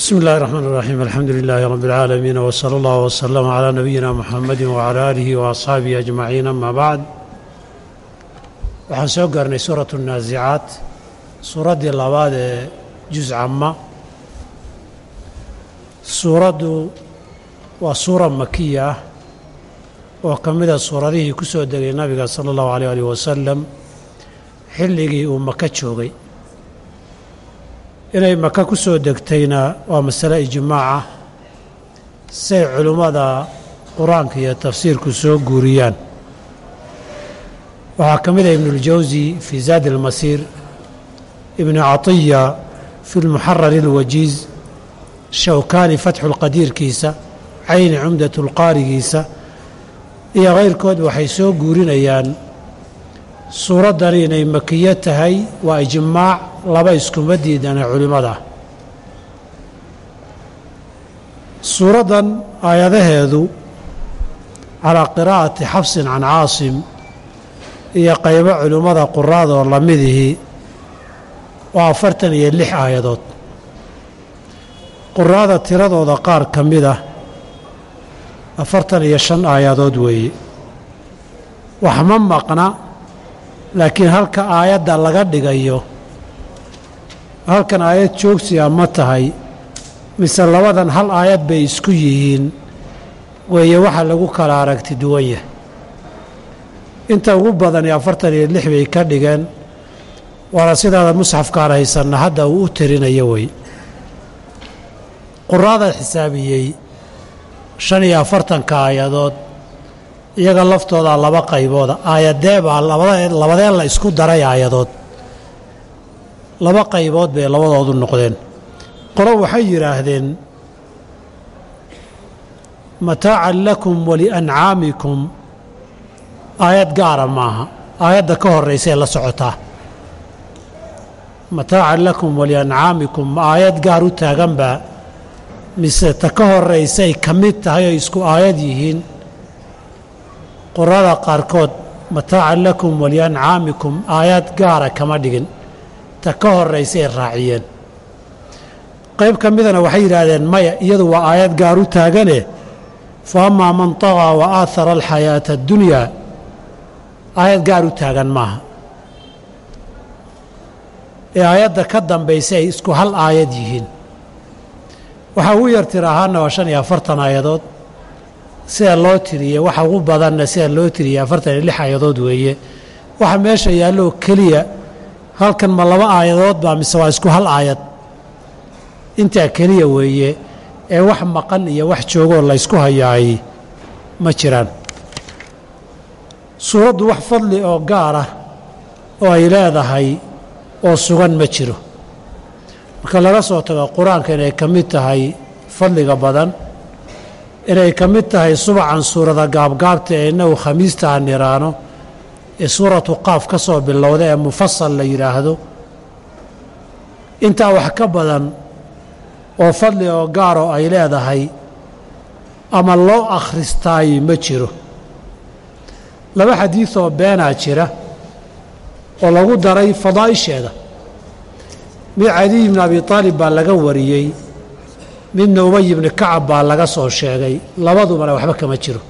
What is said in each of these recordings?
بسم الله الرحمن الرحيم الحمد لله رب العالمين وصلى الله وسلم على نبينا محمد وعلى آله وأصحابه أجمعين أما بعد waxaan soo gaarnay suuratu الnaasicaat suuraddii labaad ee juz cama suuraddu waa suura makiya ah oo ka mida suuradihii ku soo degay nabiga sala اllahu alيyh alih wasalam xilligii uu maka joogay inay maka ku soo degtayna waa masale ijmaaca say culimmada qur-aanka iyo tafsiirku soo guuriyaan waxaa ka mid ah ibnuاljawsi fii zaadi اlmasiir ibnu catiya fi lmuxarari اlwajiiz shawkaani fatxu lqadiirkiisa cayni cumdat lqaarigiisa iyo kayrkood waxay soo guurinayaan suuraddani inay makiyo tahay waa ijmaac laba iskuma diidana culimmada suuraddan aayadaheedu calaa qiraa'ati xafsin can caasim iyo qaybo culimmada quraadoo lamidihii waa afartan iyo lix aayadood. Quraada tiradooda qaar ka mid ah afartan iyo shan aayadood weeye wax ma maqna laakiin halka aayadda laga dhigayo halkan aayad joogsiga ma tahay mise labadan hal aayad bay isku yihiin weeye waxa lagu kala aragti duwan yahay. Inta ugu badani afartan iyo lix bay ka dhigeen waana sidaada musxafkaan haysanna hadda uu u tirinayo wey. Quraada xisaabiyey shan iyo afartanka aayadood iyaga laftoodaa laba qaybooda aayadee baa labadee la isku daray aayadood laba qaybood bay labadoodu noqdeen. Qolo waxay yidhaahdeen mataacan lakum waliancaamikum aayad gaara maaha. Aayadda ka horraysay la socotaa. Mataacan lakum waliancaamikum ma aayad gaar u taaganbaa mise ta ka horraysay ka mid tahay oo isku aayad yihiin. Qurada qaarkood mataacan lakum waliancaamikum aayad gaara kama dhigin ta ka horraysay raaciyeen. Qayb ka midana waxay yidhaahdeen maya iyadu waa aayad gaar u taagane fa man tagaa wa aahara alxayaata addunyaa aayad gaar u taagan maaha. Ee aayadda ka dambaysa ay isku hal aayad yihiin. Waxaa ugu yar tir ahaana waa shan iyo afartan aayadood. Sida loo tiriyey waxa ugu badanna sida loo tiriyey afartan iyo lix aayadood weeye. Waxa meesha yaalloo keliya halkan ma laba aayadood baa mise waa isku hal aayad? Intaa keliya weeye ee wax maqan iyo wax joogoo laysku hayaay ma jiraan. Suuraddu wax fadli oo gaar ah oo ay leedahay oo sugan ma jiro. Marka laga soo tago qur'aanka inay ka mid tahay fadliga badan inay ka mid tahay subacan suurada gaabgaabta ee innagu khamiista aan niraano ee suuratu qaaf ka soo bilowda ee mufasal la yidhaahdo intaa wax ka badan oo fadli oo gaaroo ay leedahay ama loo akhristaay ma jiro. Laba xadiidoo beenaa jira oo lagu daray fadaa'isheeda. Mid cadiy ibni abi taalib baa laga wariyey midna ubay ibni kacab baa laga soo sheegay labadubana waxba kama jiro.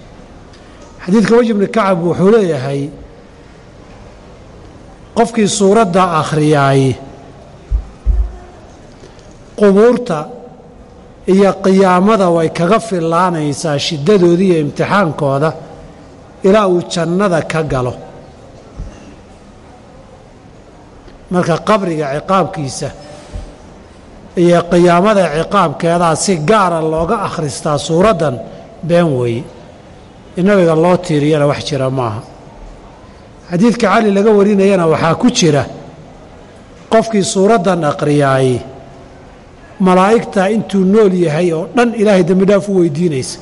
Xadiidka ubay ibni kacab wuxuu leeyahay qofkii suuradda akhriyaay qubuurta iyo qiyaamada way kaga fillaanaysaa shiddadooda iyo imtixaankooda ilaa uu jannada ka galo. Marka qabriga ciqaabkiisa iyo qiyaamada ciqaabkeedaa si gaara looga akhristaa suuraddan been weeye in loo tiiriyana wax jira maaha xadiidka cali laga warinayana waxaa ku jira qofkii suuraddan aqriyaay malaa'igta intuu nool yahay oo dhan ilaahay dembi dhaaf u weydiinaysa.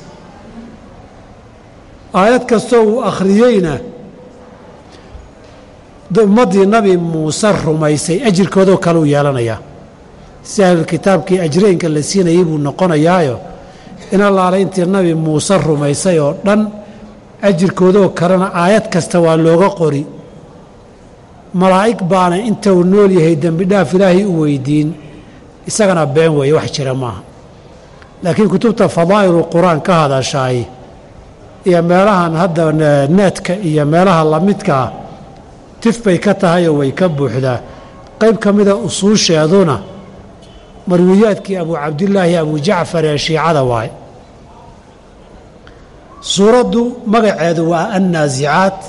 Aayad kastoo uu akhriyeyna ummaddii nabi muuse rumaysay ajirkoodoo kale u yeelanayaa si ahlulkitaabkii ajreynka la siinayay buu noqonayaayo in allaale intii nabi muuse rumaysay oo dhan ajirkoodoo kalena aayad kasta waa looga qori. Malaa'ig baana inta uu nool yahay dembi dhaaf ilaahay u weydiin. Isagana been weeye wax jira maaha. Laakiin kutubta fadaa'ilu qur'aan ka hadashaay iyo meelahan hadda needka iyo meelaha lamidka ah tif bay ka tahayoo way ka buuxdaa qayb ka mida usuusheeduna marwiyaadkii abu cabdillaahi abu jacfar ee shiicada waaye suuraddu magaceedu waa annaasicaat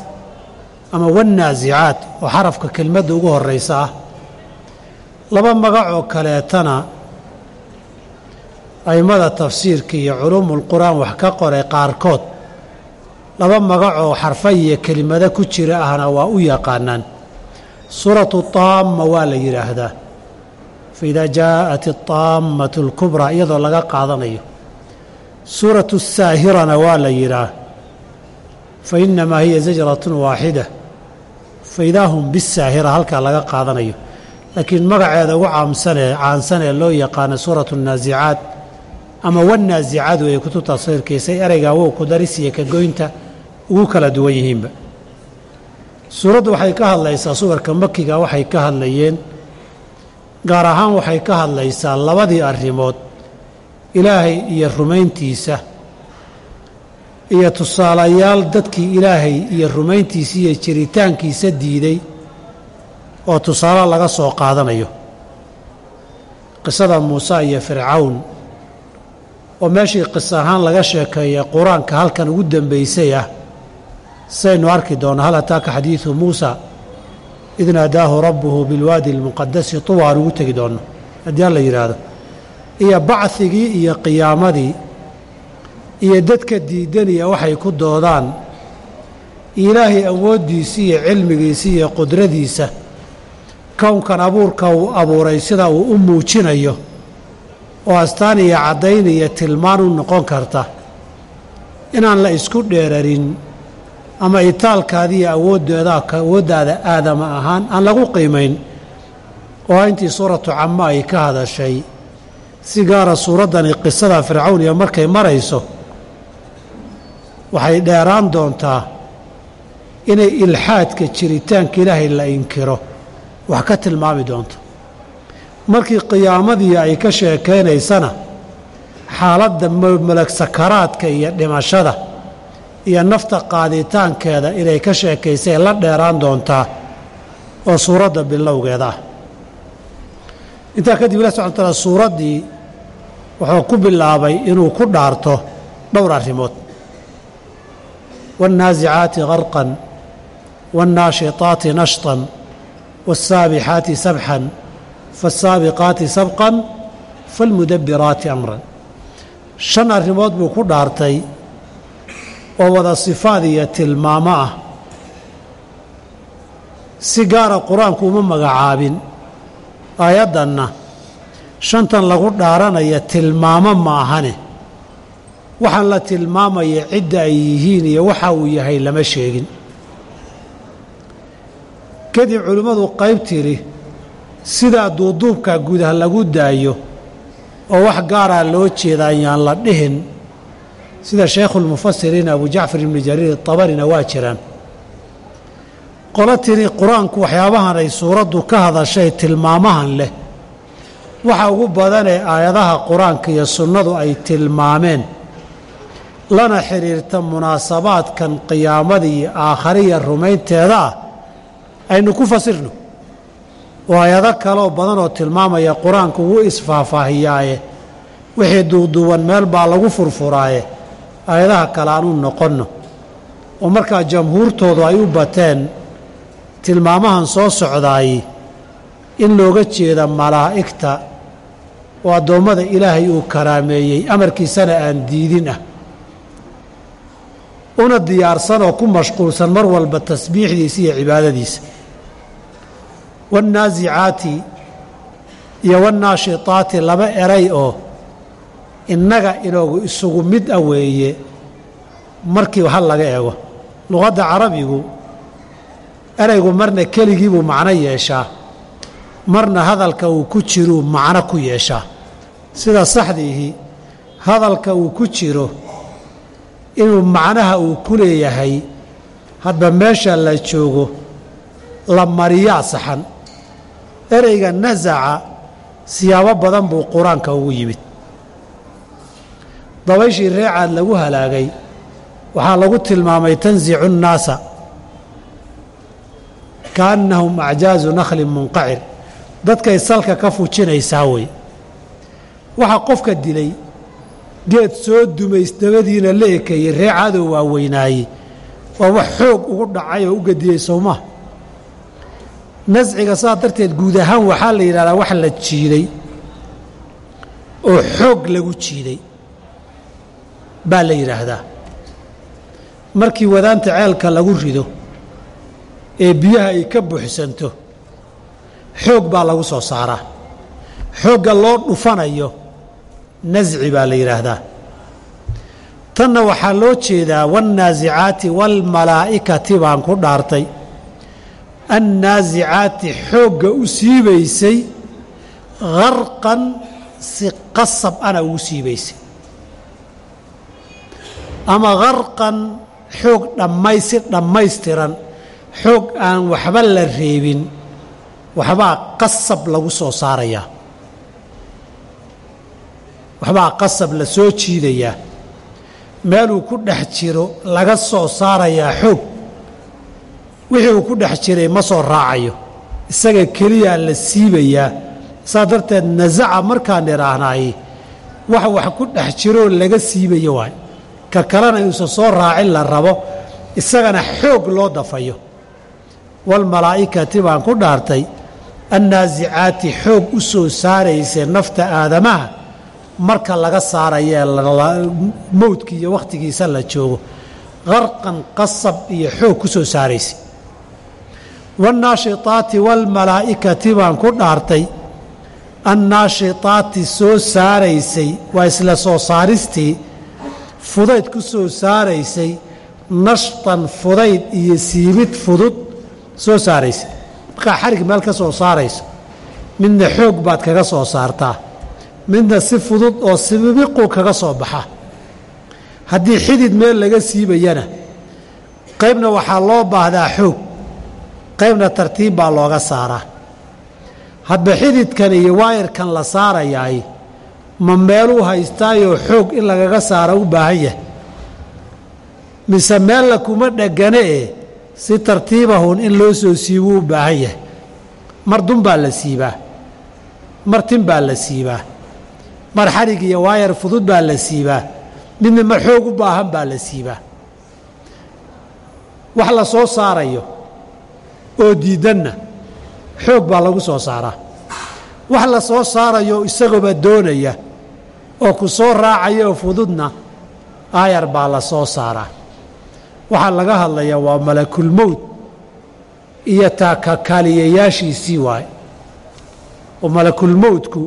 ama wannaasicaat oo xarafka kelmadda ugu horraysa ah. Laba magacoo kaleetana a'immada tafsiirka iyo culuumulqur'aan wax ka qoray qaarkood laba magacoo xarfa iyo kelimado ku jira ahna waa u yaqaanaan. Suuratu taamma waa la yidhaahdaa faidaa jaa'at ataammatu alkubraa iyadoo laga qaadanayo suuratu saahirana waa la yidhaah. Fa innamaa hiya sajratun waaxida fa idaa hum bisaahira halkaa laga qaadanayo. Laakiin magaceeda ugu caamsanee caansanee loo yaqaano suuratu naasicaad ama wannaasicaad weeye kutubta tafsiirkiisay ereygaa wow ku daris iyo ka goynta ugu kala duwan yihiinba. Suuraddu waxay ka hadlaysaa suwarka makiga waxay ka hadlayeen gaar ahaan waxay ka hadlaysaa labadii arrimood ilaahay iyo rumayntiisa iyo tusaalayaal dadkii ilaahay iyo rumayntiisa iyo jiritaankiisa diiday oo tusaale laga soo qaadanayo. Qisada muuse iyo fircawn oo meeshii qis ahaan laga sheekeeyay qur'aanka halkan ugu dambaysay ah saynu arki doonno hal ataaka xadiidu muusa id naadaahu rabbuhu bilwaadi almuqadasi tuwaan ugu tegi doonno haddii alla yidhaahdo iyo bacigii iyo qiyaamadii iyo dadka diidanaya waxay ku doodaan ilaahay awooddiisii iyo cilmigiisii iyo qudradiisa. Kownkan abuurka uu abuuray sida uu u muujinayo oo astaan iyo caddayn iyo tilmaan u noqon karta. Inaan la isku dheerarin ama itaalkaadiiyo awoodooda awooddaada aadama ahaan aan lagu qiimayn oo intii suuratu camo ay ka hadashay si gaara suuraddani qisada fircawn iyo markay marayso waxay dheeraan doontaa inay ilxaadka jiritaanka ilaahay la inkiro. Wax ka tilmaami doonto markii qiyaamadii ay ka sheekaynaysana xaaladda malag sakaraadka iyo dhimashada iyo nafta qaaditaankeeda inay ka sheekaysay la dheeraan doontaa oo suuradda bilowgeeda ah. Intaa kadib ilah subxana taala suuraddii wuxuu ku bilaabay inuu ku dhaarto dhowr arrimood waannaasicaati qarqan waannaashitaati nashtan waالsaabixaati sabxan faالsaabiqaati sabqan faalmudabbiraati amran shan arrimood buu ku dhaartay oo wada sifaad iyo tilmaamo ah si gaara qur-aanku uma magacaabin aayaddanna shantan lagu dhaaranaya tilmaamo ma ahane waxaan la tilmaamaya cidda ay yihiin iyo waxa uu yahay lama sheegin. Kadib culimmadu qayb tiri sidaa duuduubka gudah lagu daayo oo wax gaaraa loo jeeda ayaan la dhihin sida sheikhulmufasiriin abu jacfar ibni jariir tabarina waa jiraan. Qolo tiri qur'aanku waxyaabahan ay suuraddu ka hadashay tilmaamahan leh waxa ugu badanee aayadaha qur'aanka iyo sunnadu ay tilmaameen. Lana xidhiirta munaasabaadkan qiyaamada iyo aakhariya rumaynteeda ah aynu ku fasirno. Oo aayado kaleoo badanoo tilmaamaya qur'aanku wuu isfaahfaahiyaaye wixii duuduuban meel baa lagu furfuraaye. Aayadaha kale aan u noqonno. Oo markaa jamhuurtoodu ay u bateen tilmaamahan soo socdaay in looga jeeda malaa'igta oo addoommada ilaahay uu karaameeyey amarkiisana aan diidin ah. Una diyaarsan oo ku mashquulsan mar walba tasbiixdiisa iyo cibaadadiisa. Waannaasicaati iyo wannaashitaati laba eray oo innaga inoogu isugu mid ah weeye markiiba hal laga eego. Luqadda carabigu eraygu marna keligiibuu macno yeeshaa marna hadalka uu ku jiruu macno ku yeeshaa sida saxdiihi hadalka uu ku jiro inuu macnaha uu ku leeyahay hadba meesha la joogo la mariyaa saxan ereyga nasaca siyaabo badan buu qur'aanka ugu yimid. Dabayshii reecaad lagu halaagay waxaa lagu tilmaamay tansicu nnaasa kaannahum acjaazu nakhlin munqacir. Dadkay salka ka fujinaysaa wey waxaa qofka dilay geed soo dumays dabadiina la ekeeyey reecaadoo waaweynaayey waa wax xoog ugu dhacay oo u gediyey sowmaa nasciga saas darteed guud ahaan waxaa la yidhahdaa wax la jiiday oo xoog lagu jiiday baa la yidhaahdaa. Markii wadaanta ceelka lagu rido ee biyaha ay ka buuxsanto xoog baa lagu soo saaraa. Xoogga loo dhufanayo nasci baa la yidhaahdaa. Tanna waxaa loo jeedaa waannaasicaati waalmalaa'ikati baan ku dhaartay. Annaasicaati xoogga u siibaysay harqan si qasab ana ugu siibaysay. Ama harqan xoog dhammay si dhammaystiran xoog aan waxba la reebin waxbaa qasab lagu soo saarayaa waxbaa qasab la soo jiidayaa meeluu ku dhex jiro laga soo saarayaa xoog. Wixii uu ku dhex jiray ma soo raacayo. Isaga keliyaa la siibayaa saas darteed nasaca markaan idhaahnaay wax wax ku dhex jiroo laga siibayo waay. Ka kalena inuusan soo raacin la rabo isagana xoog loo dafayo. Walmalaa'ikati baan ku dhaartay annaasicaati xoog u soo saaraysa nafta aadamaha marka laga saarayee mowdki iyo wakhtigiisa la joogo qarqan qasab iyo xoog ku soo saaraysa waannaashitaati waalmalaa'ikati baan ku dhaartay annaashitaati soo saaraysay waa isla soo saaristii fudayd ku soo saaraysay nashtan fudayd iyo siibid fudud soo saaraysay. Markaa xarig meel ka soo saarayso midna xoog baad kaga soo saartaa midna si fudud oo sibibiqu kaga soo baxa. Haddii xidid meel laga siibayana qaybna waxaa loo baahdaa xoog qaybna tartiib baa looga saaraa. Hadba xididkan iyo waayarkan la saarayaay ma meeluu haystaayoo xoog in lagaga saara u baahan yahay. Mise meella kuma dhegane ee si tartiibahun in loo soo siibuu u baahan yahay. Mar dun baa la siibaa mar tin baa la siibaa mar xadhig iyo waayar fudud baa la siibaa midna mar xoog u baahan baa la siibaa. Wax la soo saarayo oo diidanna xoog baa lagu soo saaraa. Wax la soo saarayo isagooba doonaya oo ku soo raacaya oo fududna aayar baa la soo saaraa. Waxaa laga hadlayaa waa malakulmowd iyo taakakaaliyayaashiisii waaye. Oo malakulmowdku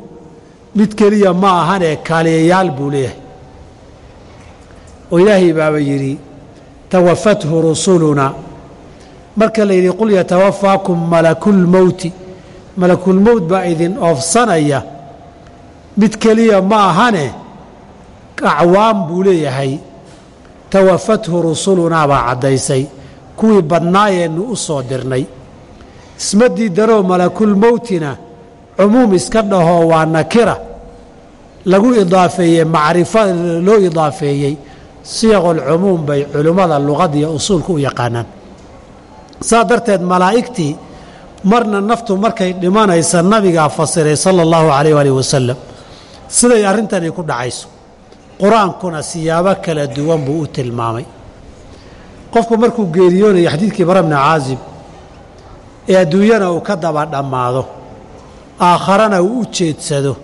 mid keliya ma ahanee kaaliyayaal buu leeyahay. Oo ilaahay baaba yidhi tawafathu rusulunaa marka la yidhi qul yatawafaakum malakulmowti malakulmowt baa idin oofsanaya mid keliya ma ahane. Acwaam buu leeyahay tawafathu rusulunaa baa caddaysay. Kuwii badnaayeennu u soo dirnay. Isma diidanoo malakulmowtina cumuum iska dhahoo waa nakira. Lagu idaafeeyey macrifo loo idaafeeyey siyaqulcumuum bay culimmada luqada iyo usuulka u yaqaanaan. Saa darteed malaa'igtii marna naftu markay dhimanaysa nabigaa fasiray sala allahu calayh waalih wasalam siday arrintani ku dhacayso. Qur'aankuna siyaabo kala duwan buu u tilmaamay. Qofku markuu geeriyoonayo xadiidkii bara bni caazib ee adduunyana uu ka daba dhammaado aakharana uu u jeedsado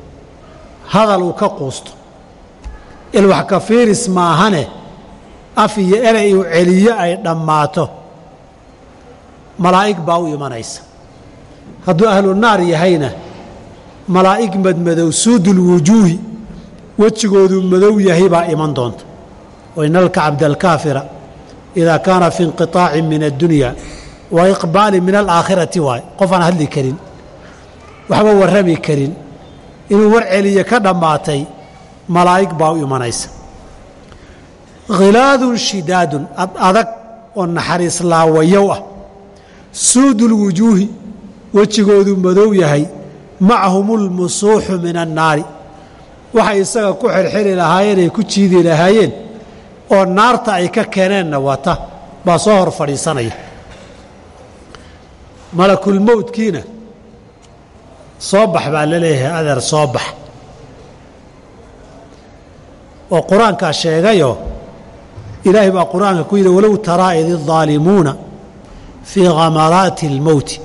hadal uu ka quusto. Ilwax ka fiiris maahane af iyo erey uu celiyo ay dhammaato. Malaa'ig baa u imanaysa. Hadduu ahlu naar yahayna malaa'ig madmadow suudul wujuuhi wejigoodu madow yahay baa iman doonta. Wainalka cabdalkaafira idaa kaana fi inqiطaacin min addunya wa iqbaalin min alaakhirati waay. Qof aan hadli karin waxba warrami karin. Inuu war celiye ka dhammaatay malaa'ig baa u imanaysa. Khilaadun shidaadun ad adag oo naxariis laawayow ah. Suudulwujuuhi wejigoodu madow yahay. Macahum ulmusuuxu min annaari waxay isaga ku xirxiri lahaayeen ay ku jiidi lahaayeen. Oo naarta ay ka keeneenna wata baa soo hor fadhiisanaya malakulmowdkiina soo bax baa la leeyahay adeer soo bax oo qur-aankaa sheegayoo ilaahay baa qur-aanka ku yidhi walow taraa id الظaalimuuna fii khamaraati اlmowti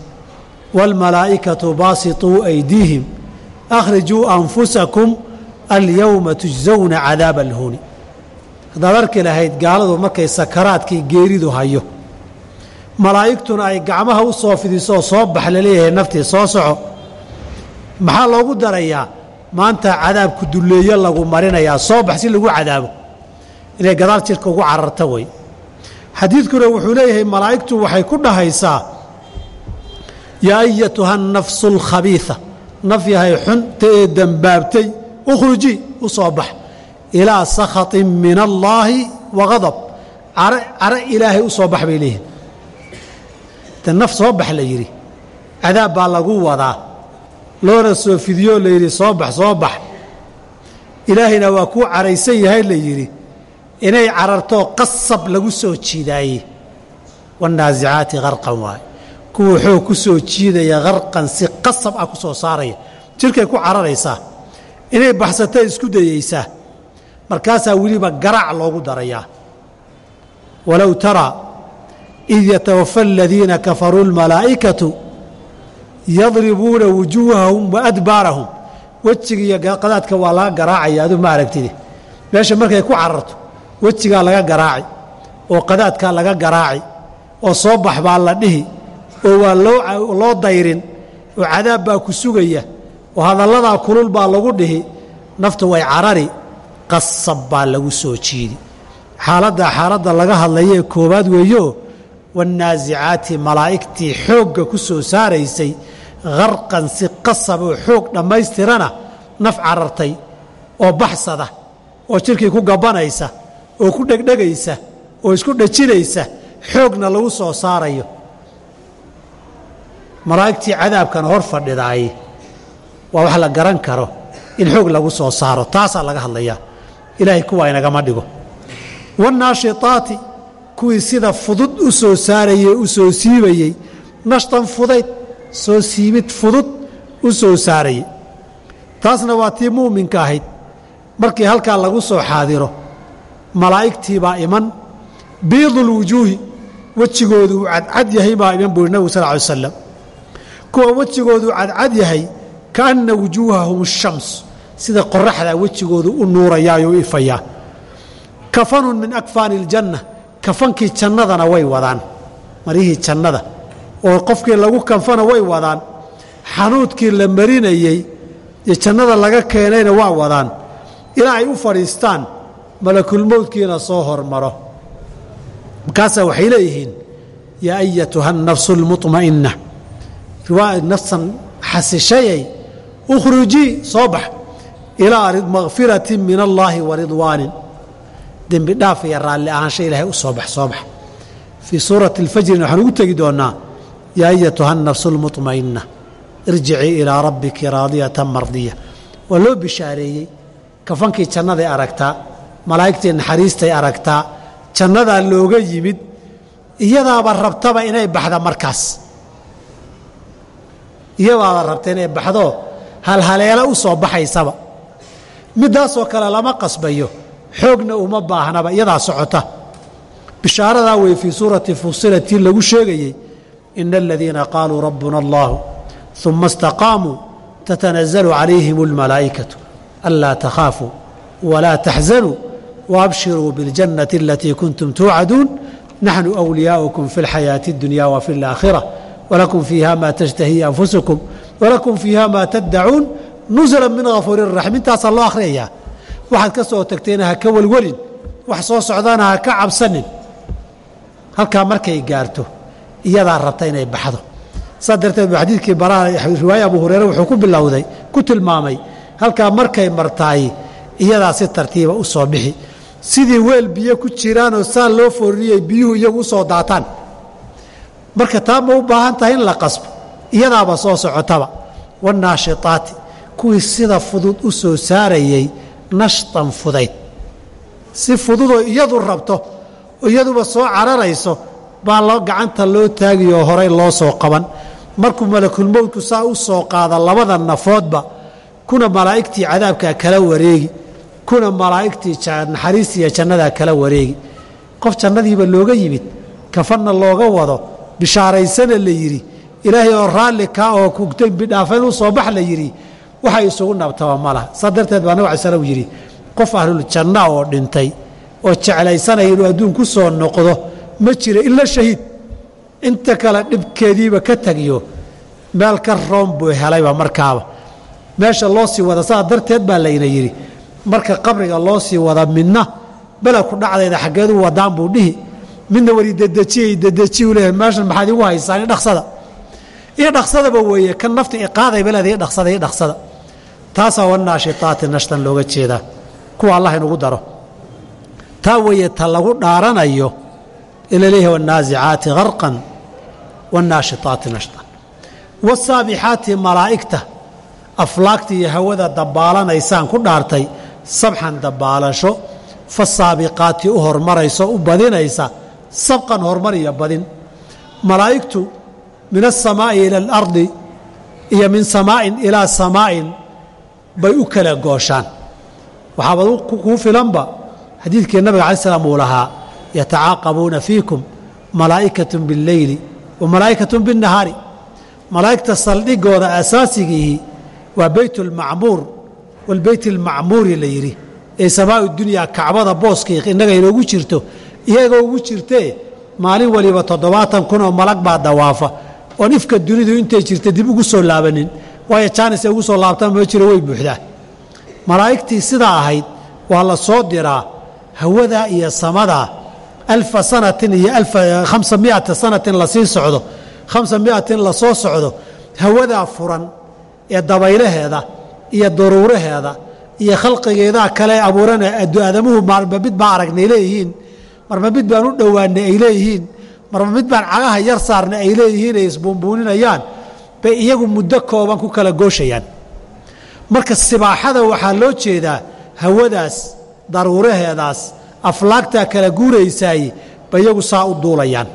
wاlmalaa'ikatu baasiطuu aydiihim akhrijuu anfusakum alyowma tujsawna cadaaba alhuni haddaad arki lahayd gaaladu markay sakaraadkii geeridu hayo malaa'igtuna ay gacmaha u soo fidisoo soo bax laleeyahay naftii soo soco maxaa loogu darayaa? Maanta cadaabku dulleeyo lagu marinayaa soo bax si lagu cadaabo. Inay gadaal jirka ugu cararta wey xadiidkuna wuxuu leeyahay malaa'igtu waxay ku dhahaysaa yaa ayatuha nafsu alkhabiiثa naf yahay xunta ee dembaabtay ukhrujii u soo bax. Ilaa sakhaطin min allaahi wa gadab care ilaahay u soo bax bay leeyihiin te naf soo bax la yidhi. Cadaab baa lagu wadaa loona soo fidiyoo la yidhi soo bax soo bax. Ilaahayna waa kuu caraysan yahay la yidhi inay carartoo qasab lagu soo jiidaaye. Waannaasicaati qarqan waaye. Kuwa xoog ku soo jiidaya qarqan si qasab ah ku soo saaraya. Jirkay ku cararaysaa inay baxsatay isku dayaysaa. Markaasaa weliba garaac loogu darayaa. Walow taraa id yatawafa aladiina kafaruu almalaa'ikatu yadribuuna wujuuhahum wa adbaarahum. Wejiga qadaadka waa laga garaacaya aduu ma aragtide meesha markay ku cararto wejigaa laga garaaci oo qadaadkaa laga garaaci oo soo bax baa la dhihi oo waa loo dayrin oo cadaab baa ku sugaya oo hadalladaa kulul baa lagu dhihi naftu way carari qasab baa lagu soo jiidi. Xaaladdaa xaaladda laga hadlayee koowaad weeyo wannaasicaati malaa'igtii xoogga ku soo saaraysay qarqan si qasab oo xoog dhammaystirana naf carartay oo baxsada oo jidhkii ku gabbanaysa oo ku dhegdhegaysa oo isku dhajinaysa xoogna lagu soo saarayo malaa'igtii cadaabkan hor fadhidaay waa wax la garan karo in xoog lagu soo saaro taasaa laga hadlayaa ilaahay kuwaa inagama dhigo wannaashitaati kuwii sida fudud u soo saarayey u soo siibayey. Nashtan fudayd soo siibid fudud u soo saarayey. Taasna waa tii muuminka ahayd. Markii halkaa lagu soo xaadiro malaa'igtii baa iman. Biidulwujuuhi wejigoodu uu cadcad yahay baa iman buu nabigu sal ly slam kuwa wejigoodu cadcad yahay kaanna wujuuhahum shams sida qoraxdaa wejigoodu u nuurayaayo u ifayaa. Kafanun min akfaani iljanna kafankii jannadana way wadaan marihii jannada oo qofkii lagu kanfana way wadaan xanuudkii la marinayey iyo jannada laga keenayna waa wadaan. Ilaa ay u fadhiistaan malakulmowdkiina soo hormaro. Markaasaa waxay leeyihiin yaa ayatuha nafsu اlmuطma'inna nafsan xasishayay ukhrujii soo bax ilaa makfirati min allaahi wa ridwaanin dembi dhaaf iyo raalli ahaansha ilaahay u soo bax soo bax. Fii suurati alfajrina waxaan ugu tegi doonnaa yaa ayatuha nafsu lmutma'inna irjicii ilaa rabbiki raadiyatan mardiya waa loo bishaareeyey kafankii jannaday aragtaa malaa'igtii naxariistay aragtaa jannadaa looga yimid iyadaaba rabtaba inay baxda markaas. Iyabaaba rabta inay baxdoo halhaleelo u soo baxaysaba. Middaasoo kale lama qasbayo xoogna uma baahnaba iyadaa socota bishaaradaa wey fii suurati fusilatii lagu sheegayey ina aladiina qaaluu rabbuna allahu uma istaqaamuu tatanazalu calayhim اlmalaa'ikatu anlaa takhaafuu walaa taxzanuu waabshiruu biاljannati alatii kuntum tuucaduun naxnu أwliyaa'ukum fi اlxayaaةi اddunya wa fi اlaakhira walakum fiiha ma tashtahi anfusukum walakum fiiha ma taddacuun nusla min hafuuri raxiim intaasaa loo akhriyayaa waxaad ka soo tagtayna ha ka welwelin wax soo socdana ha ka cabsanin. Halkaa markay gaarto iyadaa rabta inay baxdo. Saas darteed xadiidkii riwaaya abu hureyre wuxuu ku bilowday ku tilmaamay halkaa markay martaay iyadaa si tartiiba u bixi. Sidii weel biyo ku jiraanoo saan loo foorriyey biyuhu iyagu u soo daataan. Marka taa ma u baahan tahay in la qasbo iyadaaba soo socotaba. Wannaashitaati kuwii sida fudud u soo nashtan fudayd. Si fududoo iyadu rabto iyaduba soo cararayso baa loo gacanta loo taagiyoo horay loo soo qaban. Markuu malakulmowdku saa u soo qaada labada nafoodba kuna malaa'igtii cadaabkaa kala wareegi kuna malaa'igtii naxariistiiyo jannadaa kala wareegi. Qof jannadiiba looga yimid kafanna looga wado bishaaraysana la yidhi ilaahay oo raalli kaa oo dembidhaafeen u soo bax la yidhi waxay isugu nabtaba ma laha saa darteed baa nabig alay slam yidhi qof ahluljanna oo dhintay oo jeclaysanaya inuu adduun ku soo noqdo ma jira ila shahiid. Inta kale dhibkeediiba ka tagiyo meel ka roon buu helayba markaaba. Meesha loo sii wada saa darteed baa layna yidhi marka qabriga loo sii wada midna bela ku dhacdayda xaggeedu wadaan buu dhihi midna weli dedejiyay dedejiyu leeyahay meeshan maxaad igu haysaan idhaqsada iyo dhaqsadaba weeye kan nafta iqaadayba leedahay idhaqsada iyo dhaqsada taasaa wanaashitaati nashtan looga jeedaa kuwa allah inugu daro. Taa weeye ta lagu dhaaranayo ila leeyahay wanaasicaati harqan wanaashitaati nashtan. Wasaabixaati malaa'igta aflaagta iyo hawada dabbaalanaysaan ku dhaartay sabxan dabbaalasho fasaabiqaati u hormarayso u badinaysa sabqan horumar iyo badin. Malaa'igtu min aلsamaa'i ila alardi iyo min samaa'in ilaa samaa'in bay u kala gooshaan. Waxaaba kuu filanba xadiidkii nabiga alai slam uu lahaa yatacaaqabuuna fiikum malaa'ikatun billeyli wa malaa'ikatun binnahaari. Malaa'igta saldhigooda aasaasigiihi waa beyt almacmuur walbeyt almacmuuri la yidhi. Ee samaa dunyaa kacbada booskii innaga inoogu jirto. Iyagoo ugu jirtee maalin waliba toddobaatan kun oo malag baa dawaafa. Oon ifka dunidu intay jirta dib ugu soo laabanin waayo jaanis ay ugu soo laabtaan ma jiro way buuxdaa. Malaa'igtii sidaa ahayd waa la soo diraa hawadaa iyo samadaa alfa sanatin iyo khamsa miata sanatin la sii socdo. Khamsa miatin la soo socdo. Hawadaa furan ee dabaylaheeda iyo daruuraheeda iyo khalqigeedaa kale abuurana aadamuhu marba baa aragnay leeyihiin. Marba mid baan u dhowaanay ay leeyihiin. Marba baan cagaha yar saarnay ay leeyihiin ay isbuunbuuninayaan bay iyagu muddo kooban ku kala gooshayaan marka sibaaxada waxaa loo jeedaa hawadaas daruuraheedaas aflaagtaa kala guuraysaay bay iyagu saa u duulayaan.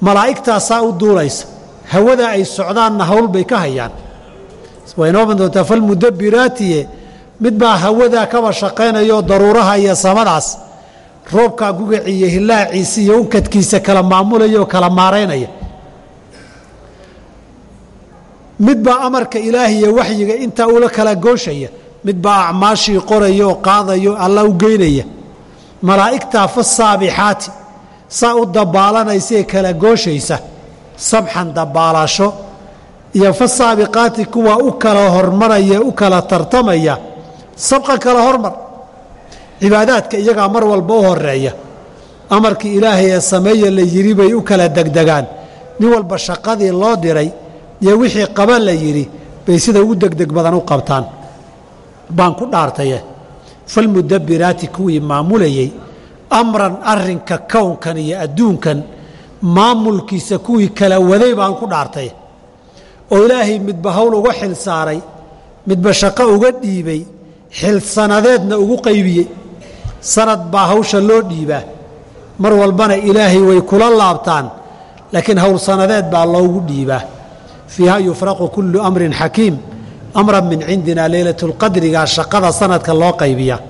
Malaa'igtaa saa u duulaysa hawadaa ay socdaanna hawl bay ka hayaan. Way inoo ban doontaa falmudabiraatiye mid baa hawadaa kaba shaqaynayo daruuraha iyo samadaas roobkaa gugaciiyo hilaaciisa iyo unkadkiisa kala maamulaya oo kala maaraynaya mid baa amarka ilaahiyo waxyiga intaa ula kala gooshaya mid baa acmaashii qoraya oo qaadayo alla u geynaya. Malaa'igtaa fa saa u dabaalanaysaee kala gooshaysa sabxan dabaalasho. Iyo fa saabiqaati kuwa u kala hormaraya u kala tartamaya sabqan kala hormar. Cibaadaadka iyagaa mar walba u horreeya amarkii ilaahay ee sameeya la yidhi bay u kala degdegaan. Nin walba shaqadii loo diray iyo wixii qaba la yidhi bay sida ugu degdeg badan u qabtaan. Baan ku dhaartaye falmudabbiraati kuwii maamulayey amran arrinka kownkan iyo adduunkan maamulkiisa kuwii kala waday baan ku dhaartay. Oo ilaahay midba hawl uga xil saaray midba shaqo uga dhiibay xil sanadeedna ugu qaybiyey. Sanad baa hawsha loo dhiibaa. Mar walbana ilaahay way kula laabtaan laakiin hawl sanadeed baa loogu dhiibaa fiiha yufraqu kullu amrin xakiim amran min cindina leylatu lqadrigaa shaqada sanadka loo qaybiyaa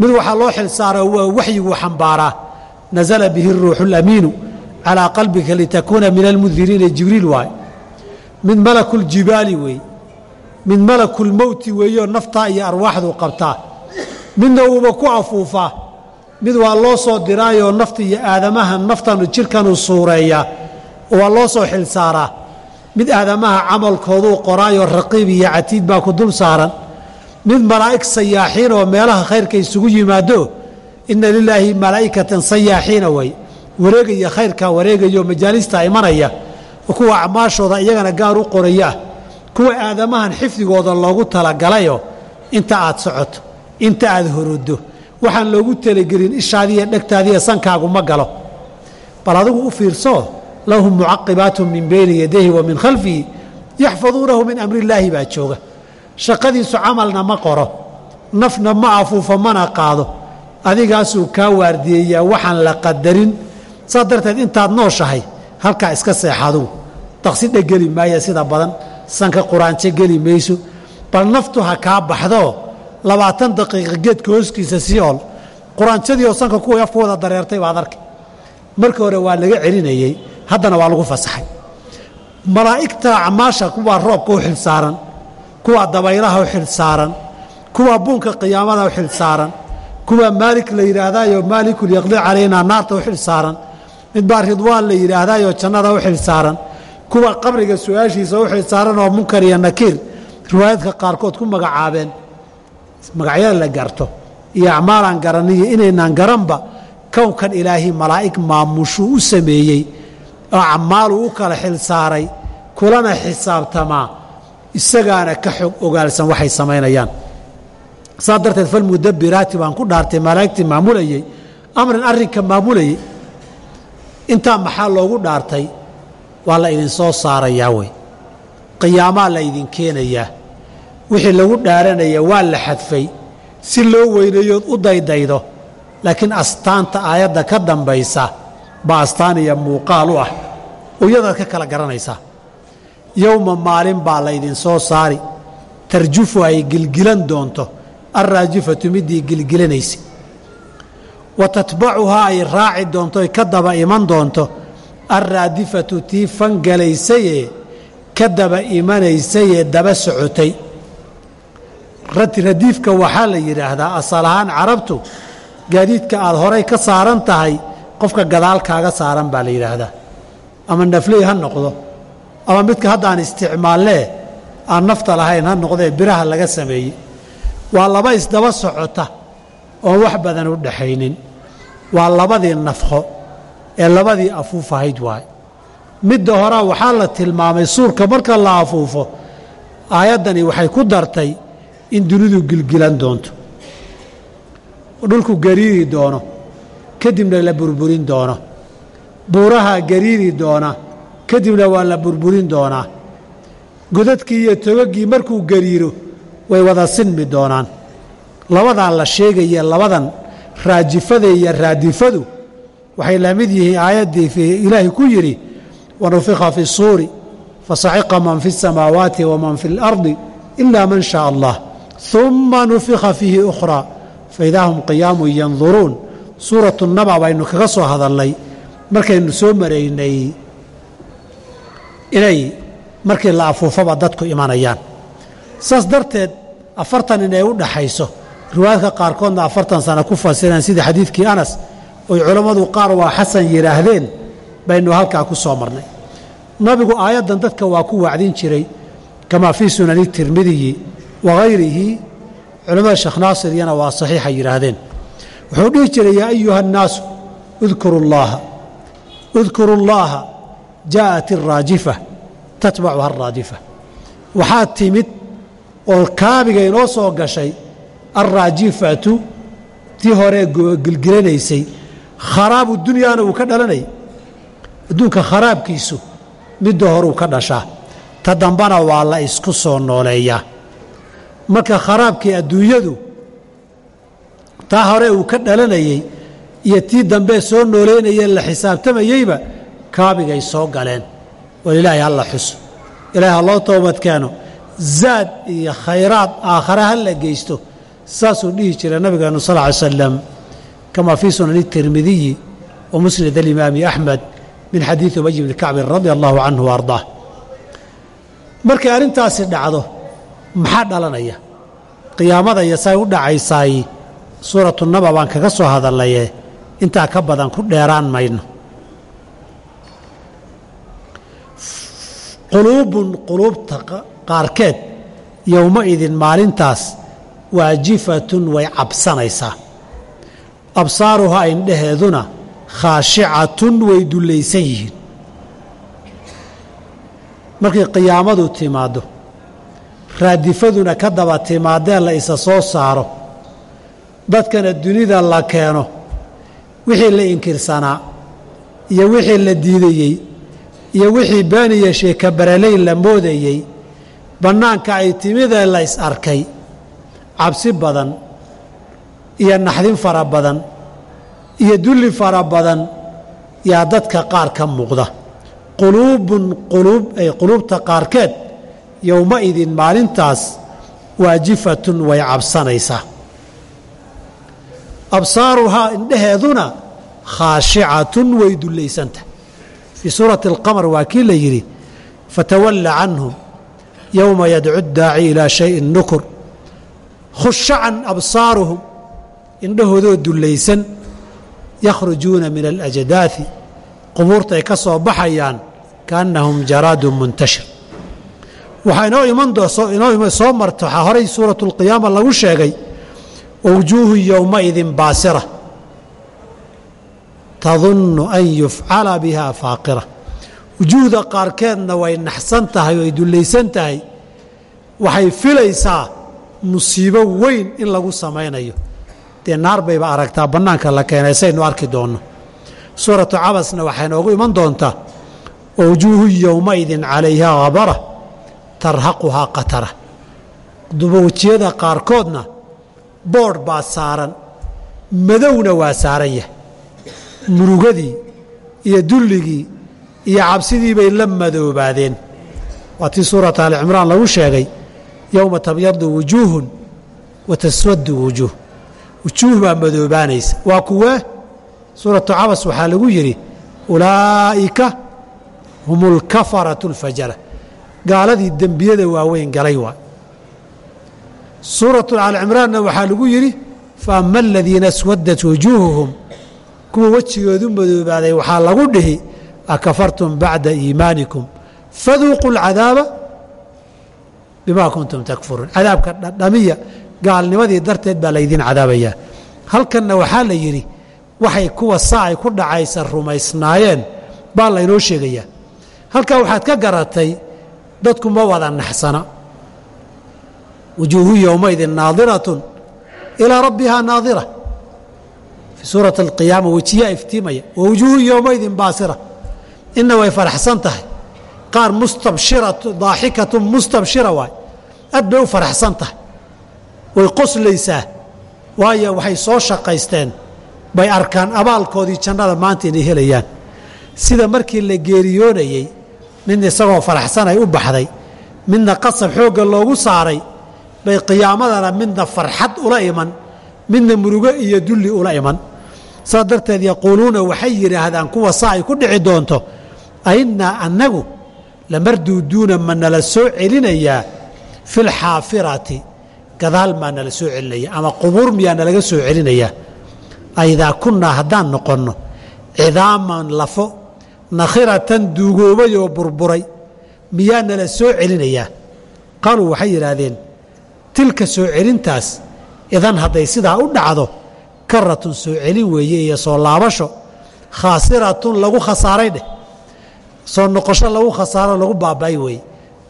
mid waxaa loo xil saara waa waxyiguu xambaaraa nasala bihi ruuxu lamiinu calaa qalbika litakuuna min almundiriina jibriil waay mid malakuljibaali weeye mid malakulmowti weeyeoo naftaa iyo arwaaxdu qabtaa midna uuba ku afuufaa mid waa loo soo diraayoo nafta iyo aadamaha naftan jidhkanuu suureeyaa waa loo soo xil saaraa mid aadamaha camalkooduu qoraayoo raqiib iyo catiid baa ku dul saaran. Mid malaa'ig sayaaxiin oo meelaha khayrka isugu yimaado inna lilaahi malaa'ikatan sayaaxiina way. Wareegaya khayrkaa wareegayo majaalista imanaya oo kuwa acmaashooda iyagana gaar u qoraya kuwa aadamahan xifdigooda loogu talagalayoo inta aad socoto inta aad horodo waxaan loogu talagelin ishaadiiyo dhegtaadiiyo sankaagu ma galo. Bal adigu u fiirso lahum mucaqibaatu min bayni yadayhi wa min khalfihi yaxfaduunahu min amri illaahi baa jooga. Shaqadiisu camalna ma qoro nafna ma afuufo mana qaado. Adigaasuu kaa waardiyeeyaa waxaan la qadarin. Saas darteed intaad nooshahay halkaa iska seexadugu daqsidha geli maaya sida badan sanka quraanjo geli mayso. Bal naftu ha kaa baxdoo labaatan daqiiqa geedka hooskiisa sii ol quraanjadii oo sanka kuway wada dareertay baad arkay. Markii hore waa laga celinayey haddana waa lagu fasaxay. Malaa'igta acmaasha kuwaa roobka u xil saaran kuwaa dabaylaha u xil saaran kuwaa buunka qiyaamada u xil saaran kuwaa maalik la yidhaahdayo maalikul yaqdi calaynaa naarta u xil saaran mid baa ridwaan la yidhaahdayo jannada u xil saaran kuwa qabriga su'aashiisa u xil saaran oo munkar iyo nakiir riwaayadka qaarkood ku magacaabeen. Magacyada la garto iyo acmaalaan garaniyo inaynaan garanba kownkan ilaahi malaa'ig maamushuu u sameeyey oo acmaaluu u kala xil saaray kulana xisaabtamaa isagaana ka xog ogaalsan waxay samaynayaan. Saa darteed falmudabiraati baan ku dhaartay malaa'igtii maamulayey amrin arrinka maamulayey intaa maxaa loogu dhaartay? Waa la idin soo saarayaa wey qiyaamaa la ydin keenayaa. Wixii lagu dhaaranaya waa la xadfay. Si loo weynayood u daydaydo laakiin astaanta aayadda ka dambaysa baa astaan iyo muuqaal u ah oo iyadaad ka kala garanaysaa yowma maalin baa laydinsoo saari tarjufu ay gilgilan doonto alraajifatu middii gilgilanaysa wa tatbacuhaa ay raaci doonto ay ka daba iman doonto alraadifatu tii fangalaysayee ka daba imanaysayee daba socotay. Radiifka waxaa la yidhaahdaa asal ahaan carabtu gaadiidka aad horay ka saaran tahay qofka gadaal kaaga saaran baa la yidhaahdaa. Ama nafley ha noqdo. Ama midka haddaan isticmaallee aan nafta lahayn ha noqdee biraha laga sameeyey. Waa laba isdaba socota oon wax badan u dhaxaynin waa labadii nafqo ee labadii afuuf ahayd waay. Midda horaa waxaa la tilmaamay suurka marka la afuufo aayaddani waxay ku dartay in dunidu gilgilan doonto. Dhulku gariiri doono kadibna la burburin doono buuraha gariiri doona kadibna waa la burburin doonaa godadkii iyo togaggii markuu gariiro way wada sinmi doonaan labadan la sheegaya labadan raajifada iyo raadifadu waxay la mid yihiin aayaddii ilaahay ku yidhi wanufika fi suuri fasaciqa man fi الsamaawaati waman fi اlardi ila man shaء allah ثuma nufika fiihi أkhraa faidaa hum qiyaamu yanduruun suuratu naba baynu kaga soo hadalnay markaynu soo maraynay inay markii la afuufaba dadku imanayaan saas darteed afartan inay u dhaxayso riwaayadka qaarkoodna afartan sano ku fasireen sidii xadiidkii anas oy culammadu qaar waa xasan yidhaahdeen baynu halkaa ku soo marnay. Nabigu aayaddan dadka waa ku wacdin jiray kamaa fii sunani tirmidiyi wagayrihi culamada sheekh naasir iyana waa saxiixa yidhaahdeen wuxuu dhihi jiray yaa ayuha annaasu udkuru llaaha udkuru llaaha jaa'at iraajifa tatbacuha araadifa waxaa timid oo kaabiga inoo soo gashay alraajifatu tii horee gilgilanaysay. Kharaabu dunyaana uu ka dhalanayay adduunka kharaabkiisu midda horuu ka dhashaa. Ta dambana waa la isku soo nooleeyaa. Marka kharaabkii adduunyadu taa hore uu ka dhalanayey iyo tii dambee soo nooleynayee la xisaabtamayeyba kaabigay soo galeen. Walilaahi halla xuso ilaahi ha loo toobadkeeno zaad iyo khayraad aakhare ha la geysto saasuu dhihi jiray nabigeenu sal ly slam kamaa fii sunani tirmidiyi wa musnad alimaami axmed min xadiidi ubay bni kacbin radia allahu canhu wa markay arrintaasi dhacdo maxaa dhalanaya? Qiyaamada iyo say u dhacaysaay suuratu naba baan kaga soo hadallaye intaa ka badan ku dheeraan mayno. Quluubun quluubta qaarkeed yowma-idin maalintaas waajifatun way cabsanaysaa absaaruhaa indhaheeduna khaashicatun way dullaysan yihiin. Markay qiyaamadu timaaddo raadifaduna ka daba timaadee la isa soo saaro dadkana dunida la keeno wixii la inkirsanaa iyo wixii la diidayey iyo wixii beeniya sheeka baraleyn la moodayey bannaanka ay timidee la is arkay cabsi badan iyo naxdin fara badan iyo dulli fara badan yaa dadka qaar ka muuqda. Quluubun quluub ay quluubta qaarkeed yowma-idin maalintaas waajifatun way cabsanaysaa absaaruhaa indheheeduna khaashicatun way dullaysantahy fii suurati alqamar waa kii la yidhi fatawalla canhum yowma yadcu daaci ilaa shayin nukur. Khushacan absaaruhum indhahoodoo dullaysan yakhrujuuna min alajdaadi qubuurta ay ka soo baxayaan kaannahum jaraadun muntashir. Waxaa inoo iman soo marta waxaa horay suuratu اlqiyaama lagu sheegay wawjuuhu yowmaidin baasira tadunnu an yufcala biha faaqira wujuuhda qaarkeedna way naxsan tahay oo ay dullaysan tahay waxay filaysaa musiibo weyn in lagu samaynayo dee naar bayba aragtaa bannaanka la keenay saynu arki doonno suuratu cabasna waxay noogu iman doontaa wawjuuhu yowmaidin calayha habara tarhaquhaa qatara dubawejiyada qaarkoodna boodh baa saaran madowna waa saaran yahay. Murugadii iyo dulligii iyo cabsidii bay la madoobaadeen. Waa tii suurata alicimraan lagu sheegay yowma tabyadu wujuuhun wa wujuuh. Wujuuh baa madoobaanaysa. Waa kuwee suuratu cabas waxaa lagu yidhi ulaa'ika hum ulkafaratu اlfajara gaaladii dembiyada waaweyn galay waa suuratu alcimraanna waxaa lagu yidhi faama aladiina aswadat wujuuhuhum kuwa wejigoodu madoobaaday waxaa lagu dhihi akafartum bacda iimaanikum faduuquu اlcadaaba bimaa kuntum takfuruun. Cadaabka dhadhamiya gaalnimadii darteed baa laydin cadaabayaa halkanna waxaa la yidhi waxay kuwa saa ay ku dhacaysa rumaysnaayeen baa laynoo sheegayaa. Halkaa waxaad ka garatay dadku ma wada naxsana wujuuhu yowmaidin naadiratun ilaa rabbihaa naadira. Fii suurati alqiyaama wejiyaa iftiimaya wa wujuuhu yowmaidin baasira. Inna way faraxsan tahay. Qaar mustabshiratu daaxikatun mustabshira waay. Aad bay u faraxsan tahay. Way qoslaysaa waayo waxay soo shaqaysteen. Bay arkaan abaalkoodii jannada maanta inay helayaan. Sida markii la geeriyoonayey mid isagoo faraxsan ay u baxday midna qasab xoogga loogu saaray bay qiyaamadana midna farxad ula iman midna murugo iyo dulli ula iman. Saas darteed yaquuluuna waxay yidhaahdaan kuwa saa ay ku dhici doonto ainnaa annagu lamarduuduuna ma nala soo celinayaa filxaafirati gadaal maa nala soo celinaya ama qubuur miyaa nalaga soo celinayaa. Aidaa kunnaa haddaan noqonno cidaaman lafo nakhiratan duugoobay oo burburay miyaa nala soo celinayaa. Qaaluu waxay yidhaahdeen tilka soo celintaas idan hadday sidaa u dhacdo karatun soo celin weeye iyo soo laabasho khaasiratun lagu khasaaray dheh soo noqosho lagu khasaaro lagu baaba'y weeye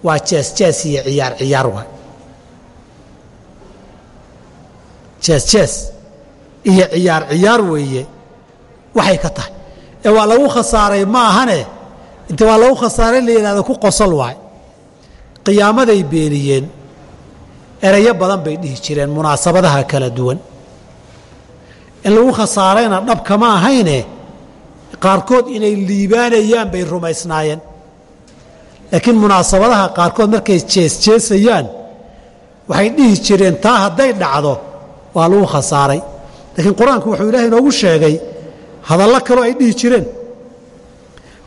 waa jees jees iyo ciyaar ciyaar waay. Jees jees iyo ciyaar ciyaar weeye waxay ka tahay. Ee waa lagu khasaaray ma ahane? Inta waa lagu khasaaray la yidhahdo ku qosol waay. Qiyaamaday beeniyeen erayo badan bay dhihi jireen munaasabadaha kala duwan. In lagu khasaarayna dhabkama ahayne qaarkood inay liibaanayaan bay rumaysnaayeen. Laakiin munaasabadaha qaarkood markay jees jeesayaan waxay dhihi jireen taa hadday dhacdo waa lagu khasaaray. Laakiin qur'aanku wuxuu ilaahay inoogu sheegay hadallo kaloo ay dhihi jireen.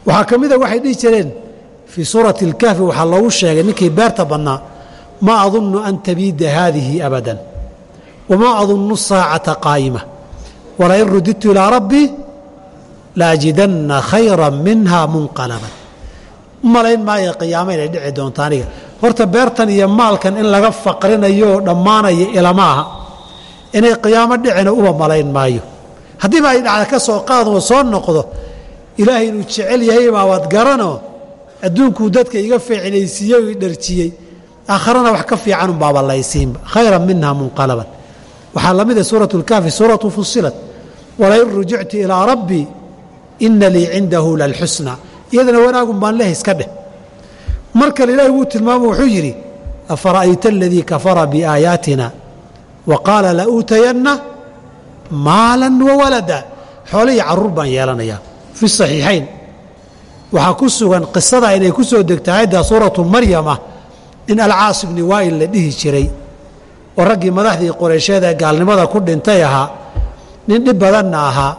Waxaa ka mida waxay dhihi jireen fii suurati اlkahfi waxaa loogu sheegay ninkii beerta badnaa maa adunnu an tabiida haadihi abadan wamaa adunnu saacata qaa'ima walain rudidtu ilaa rabbii laajidanna khayra minha munqalaban. U malayn maayo qiyaamo inay dhici doonto aniga. Horta beertan iyo maalkan in laga faqrinayo oo dhammaanaya ilama aha inay qiyaamo dhicina uba malayn maayo. Haddiiba ay dhacda ka soo qaadoo soo noqdo ilaahay inuu jecel yahay baabaad garanoo adduunkuu dadka iga feecilaysiiyey o dharjiyey aakharana wax ka fiicanun baaba laysiinba khayran minha munqalaban. Waxaa la suuratu اlkaafi suuratu fusilat walain rujictu ilaa rabbii ina lii cindahu lalxusna. Iyadana wanaagun baan lehay iska dheh. Mar kale ilaahi wuu tilmaamo wuxuu yidhi afara'ayta aladii kafara biaayaatina? Wa qaala maalan wa iyo carruur baan yeelanayaa. Fi saxiixayn. Waxaa ku sugan qisada inay ku soo degta aayadda suuratu maryama in alcaas ibni waa'il la dhihi jiray oo raggii madaxdii qoreysheed ee gaalnimada ku dhintay ahaa nin dhib badanna ahaa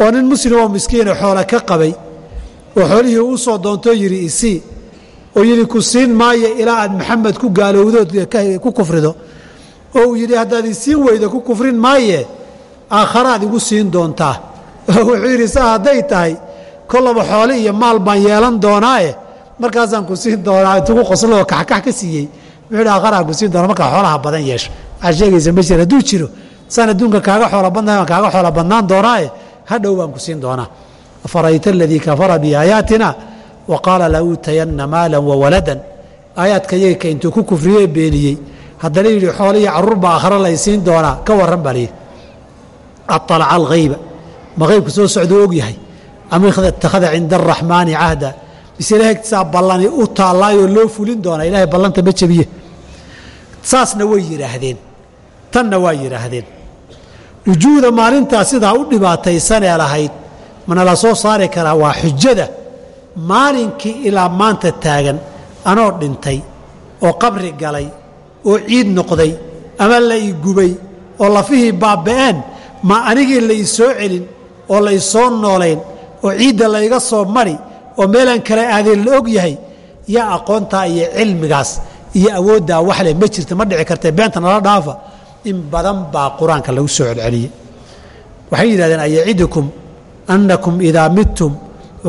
oo nin muslim oo miskiina xoole ka qabay oo xoolihii uu soo doontoo yidhi isii oo yidhi ku siin maayo ilaa aad maxamed ku gaalowdood ku kufrido. Oo uu yidhi haddaad isiin weydo ku kufrin maaye aakharaad igu siin doontaa. Oo wuxuu yidhi saa hadday tahay kollaba xoole iyo maal baan yeelan doonaaye markaasaan ku siin doonaa intuu qosloo kaxkax ka siiyey wuxuu yidhi aakharaan ku siin doona markaa xoolaha badan yeesho waxaa sheegaysa ma jir hadduu jiro saan adduunka kaaga xoola badnahay baan kaaga xoola badnaan doonaaye hadhow baan ku siin doonaa. Afarayta aladii kafara biaayaatina wa qaala la uutayanna maalan wa aayaadka yagka intuu ku kufriyee beeniyey. Haddana yidhi xoolihii carruur baa aakhare lay siin doonaa. Ka warran baa layidhi aطalaca alghayba. Ma haybka soo socduu og am itakhada cinda araxmaani cahda agtiisaa ballani u taallaayoo loo fulin doonaa ilahay ballanta ma jebiye. Saasna way yidhaahdeen tanna waa yidhaahdeen. Wujuuda maalintaa sidaa u dhibaataysanee lahayd mana la soo saari karaa waa xujada maalinkii ilaa maanta taagan anoo dhintay oo qabri galay oo ciid noqday ama la ii gubay oo lafihii baabba'een ma anigii la ii celin oo la ysoo noolayn oo ciidda layga soo mari oo meelaan kale aadeen la og yaa aqoontaa iyo cilmigaas iyo awooddaa waxleh ma jirta ma dhici kartee beenta nala dhaafa in badan baa qur'aanka lagu soo celceliyey. Waxay yidhahdeen ayacidukum annakum idaa midtum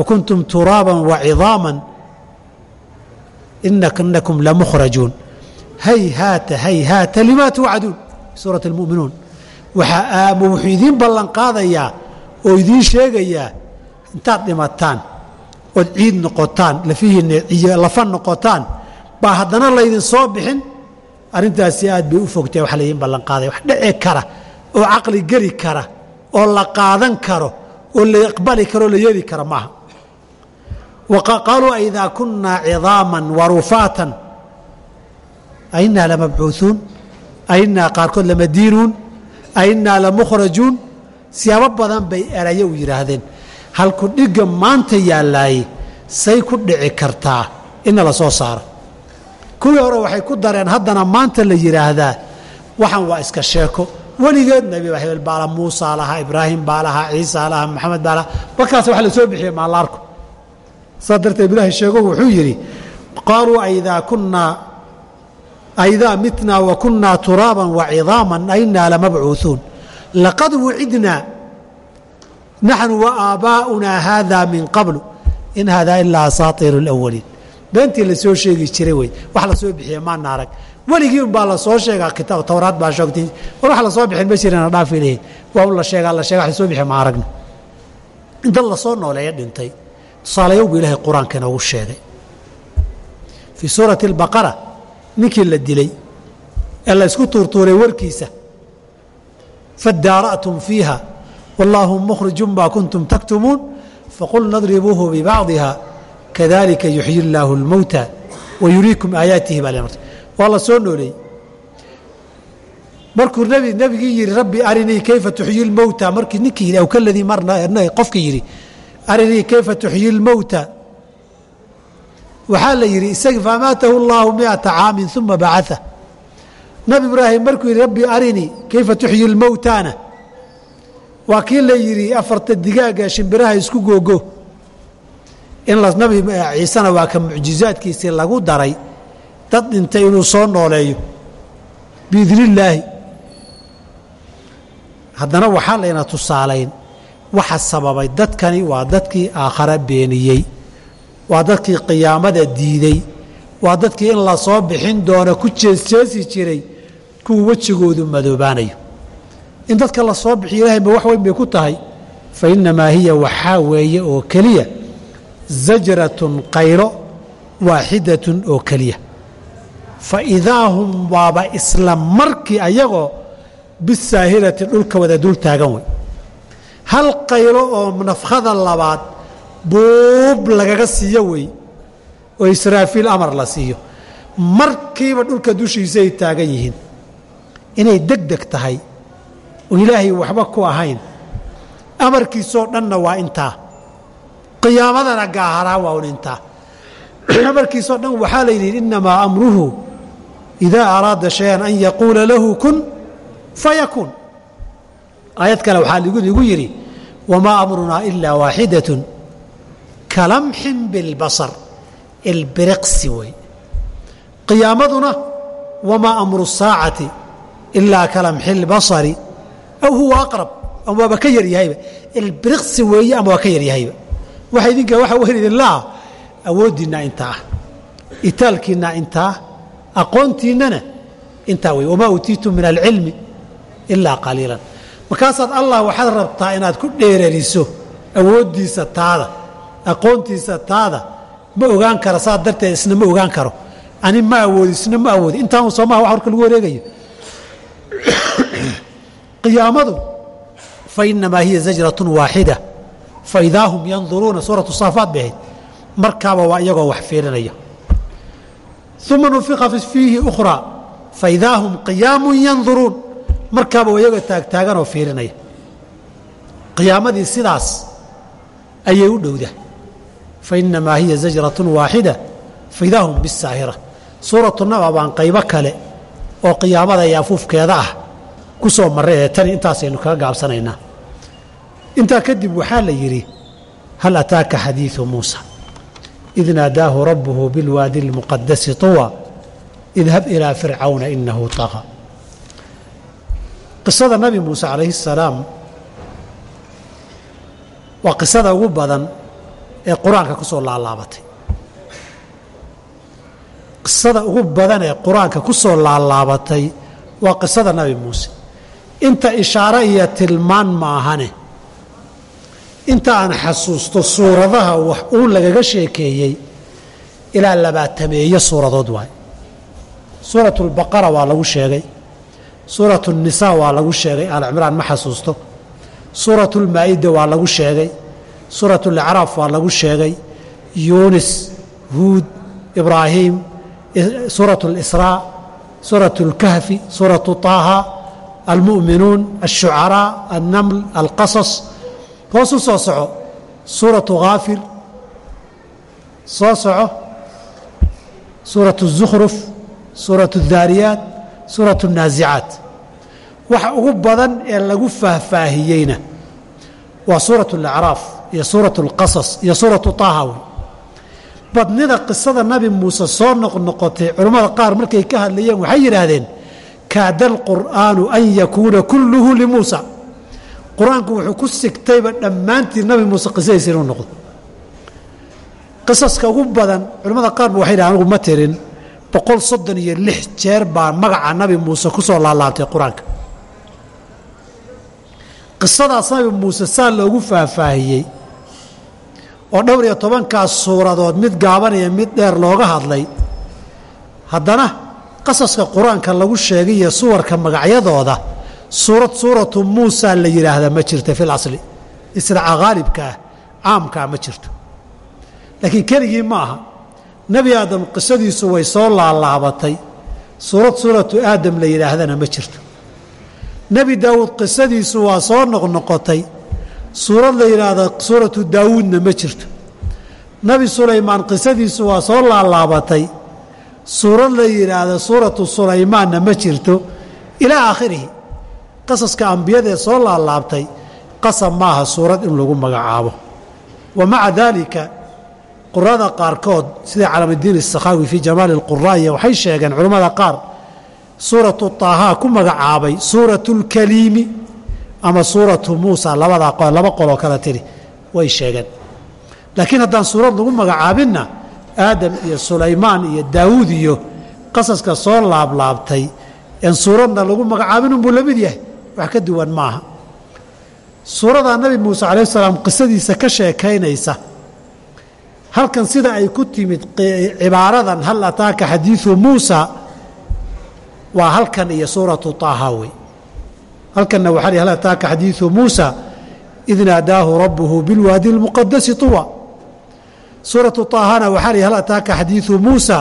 wa turaaban wa cidaaman inakum lamukhrajuun hayhaata hayhaata limaa tuucaduun suurat almu'minuun. Waxaa wuxuu idiin ballan qaadayaa oo idiin sheegayaa intaad dhimataan ood ciid noqotaan lafihiinna iyo lafa noqotaan baa haddana laydin soo bixin arrintaasi aad bay u fogtahay wax laydiin ballan qaadaya wax dhici kara oo caqli geli kara oo la qaadan karo oo la aqbali karo oo la yeeli kara maaha. Qaaluu aidaa kunnaa cidaaman warufaatan ainaa lamabcuuuun ainaa qaarkood lamadiinuun ainaa lamukhrajuun siyaabo badan bay erayo u yidhaahdeen halku dhigga maanta yaallaaye say ku dhici kartaa. Inna la soo saaro. Kuwii hore waxay ku dareen haddana maanta la yidhaahdaa waxan waa iska sheeko. Weligeed nebi hebel baa laha muusaa lahaa ibraahim baa lahaa ciisa lahaa maxamed baa lahaa markaas wax la soo bixiyey maalaarku. Saa darteed ilaahay sheego wuxuu yidhi qaaluu aidaa kunnaa aidaa mitnaa wa kunnaa turaaban wa cidaaman ainaa lamabcuuuun laqad wucidnaa naxnu wa aabbaa'unaa haada min qablu in haadaa ilaa asaatiiru اlawaliin beentii la soo sheegi jiray wey wax la soo bixiye maana arag weligii un baa la soo sheegaa kitaab towraad baa shoogtay war wax la soo bixin ma jirana dhaafi leeyihiin waa un la sheegaa la sheega wax la soo bixiye ma aragna in dad la soo nooleeya dhintay tusaalayow buu ilaahay qur'aanka inoogu sheegay fii suurati albaqara ninkii la dilay ee la isku tuurtuuray warkiisa fadaara'tum fiiha wallaahu mukhriju maa kuntum taktumuun faqulna dribuuhu bibacdiha kadalika yuxyi illaahu اlmowta wayuriikum aayaatihi baa waa la soo nooleeyey markuu nebigii yihi rabbi arinii kayfa tuxyi lmowta markii ninkii yidhi awkaladii marna qofkii yidhi arinii kayfa tuxyi lmowta waxaa la yidhi isaga famaatahu اllaahu miata caamin uma bacaa nabi ibraahim markuu yidhi rabbi arinii kayfa tuxyi lmowtaana waa kii la yidhi afarta digaaga shimbiraha isku googo. In nabi ciisena waa ka mucjizaadkiisii lagu daray. Dad dhintay inuu soo nooleeyo. Biidni illaahi haddana waxaa layna tusaalayn waxa sababay dadkani waa dadkii aakhare beeniyey waa dadkii qiyaamada diiday waa dadkii in la soo bixin doono ku jeesjeesi jiray kuwa wejigoodu madoobaanayo in dadka la soo bixiyo ilahay ma wax weyn bay ku tahay. Fa innamaa hiya waxaa weeye oo keliya zajratun qaylo waaxidatun oo keliya. Fa idaa hum waaba isla markii ayagoo bisaahilati dhulka wada dul taagan wey. Hal qaylo oo nafkhada labaad buub lagaga siiyo wey oo israafiil amar la siiyo. Markiiba dhulka dushiisa ay taagan yihiin. Inay deg deg tahay oo ilaahay waxba ku ahayn. Amarkiisoo dhanna waa intaa qiyaamadana gaaharaa waa un intaa amarkiisoo dhan waxaa la yidhi innamaa amruhu idaa araada shay-an an yaquula lahu kun fayakuun aayad kale waxaa ligu yidhi wamaa amrunaa ilaa waaxidatun kalamxin bilbasar. Ilbiriqsi wey qiyaamaduna wamaa amru saacati ilaa kalamxi lbasari aw huwa aqrab ama waaba ka yaryahayba ilbiriqsi weeye ama waa ka yaryahayba waxa idinka waxa weyn idinlaa awooddiinna intaa itaalkiinna intaa aqoontiinnana intaa wey wamaa uutiitum min alcilmi ilaa qaliilan markaasaad allah waxaad rabtaa inaad ku dheerariso awooddiisa taada aqoontiisa taada ma ogaan kara saa darteed isna ma ogaan karo ani ma awoodi isna ma awoodi intaan soomaha wax warka lagu wareegayo qiyaamadu fa inamaa hiya zajratun waaxida fa idaa hum yanduruuna suuratu saafaat bay ahayd markaaba waa iyagoo wax fiirinaya. Uma nufika fiihi ukhraa faidaa hum qiyaamun yanduruun markaaba waa iyagoo taagtaaganoo fiirinaya. Qiyaamadii sidaas ayay u dhowda. Fainamaa hiya zajratun waaxida faidaa hum bisaahira suuratu naba baan qaybo kale oo qiyaamada iyo afuufkeeda ah ku soo marray ee tani intaasaynu kaga gaabsanaynaa intaa kadib waxaa la yidhi hal ataaka xadiidu muusa? Id naadaahu rabbuhu bilwaadi اlmuqadasi tuwa idhab ilaa fircawna inahu taqa qisada nabi muuse calayhi salaam waa qisada ugu badan ee qur'aanka ku laalaabatay. Qisada ugu badan ee qur'aanka ku laalaabatay waa qisada nabi muuse inta ishaare iyo tilmaan ma ahane inta aan xasuusto suuradaha wax uun lagaga sheekeeyey ilaa labaatameeyo suuradood waay. Suuratu lbaqara waa lagu sheegay. Suuratu nisaa waa lagu sheegay. Alcimraan ma xasuusto. Suuratu lmaa'ida waa lagu sheegay. Suuratu lacraaf waa lagu sheegay. Yuunis huud ibraahiim suuratu lisraa suuratu اlkahfi suuratu طaaha almu'minuun alshucaraa alnaml alqasas hoos u soo soco suuratu haafir soo soco suuratu الzukhruf suuratu الdaariyaat suuratu الnaasicaat waxa ugu badan ee lagu faahfaahiyeyna waa suuratu اlacraaf iyo suuratu اlqasas iyo suuratu طaaha wey badnida qisada nabi muuse soo noqnoqotay culammada qaar markay ka hadlayeen waxay yidhaahdeen kaada alqur'aanu an yakuuna kulluhu limuusa qur'aanku wuxuu ku sigtayba dhammaantii nabi muuse qisadiisa inuu noqdo. Qisaska ugu badan culimmada qaarba waxay dhahan anugu ma tirin. Boqol soddon iyo lix jeer baa magaca nabi muuse ku soo laalaabtay qur'aanka. Qisadaas nabi muuse saa loogu faahfaahiyey oo dhowr iyo tobankaas suuradood mid gaabanaya mid dheer looga hadlay. Haddana qasaska qur'aanka lagu sheegay iyo suwarka magacyadooda suurad suuratu muusa la yidhaahdaa ma jirta fi lasli israaca haalibkaah caamkaa ma jirto. Laakiin keligii ma aha. Nebi aadam qisadiisu way soo laalaabatay. Suurad suuratu aadam la yidhaahdana ma jirto. Nebi daawuud qisadiisu waa soo noqnoqotay. Suurad la yidhaahda suuratu daawuudna ma jirto. Nebi sulaymaan qisadiisu waa soo laalaabatay suurad la yidhaahdo suuratu sulaymaanna ma jirto. Ilaa aakhirihi qasaska ambiyadaee soo laalaabtay qasab maaha suurad in lagu magacaabo. Wa maca daalika qurada qaarkood sida calaamudiin isakhaawi fii jamaali alquraaya waxay sheegeen culammada qaar suuratu taahaa ku magacaabay suuratu lkaliimi ama suuratu muusa labada laba qoloo kale tiri way sheegeen. Laakiin haddaan suurad lagu magacaabinna aadam iyo sulaymaan iyo daawuud iyo qasaska soo laablaabtay en suuradna lagu magacaabin unbuu la mid yahay. Wax ka duwan maaha. Suuradaa nabi muuse calayh salaam qisadiisa ka sheekaynaysa. Halkan sida ay ku timid cibaaradan hal ataaka xadiidu muusa waa halkan iyo suuratu taaha wey. Halkanna waxaa hal ataaka xadiidu muusa id naadaahu rabbuhu bilwaadi اlmuqadasi tuwa suuratu طaahana waxaa lihi hal ataaka xadiiثu muusa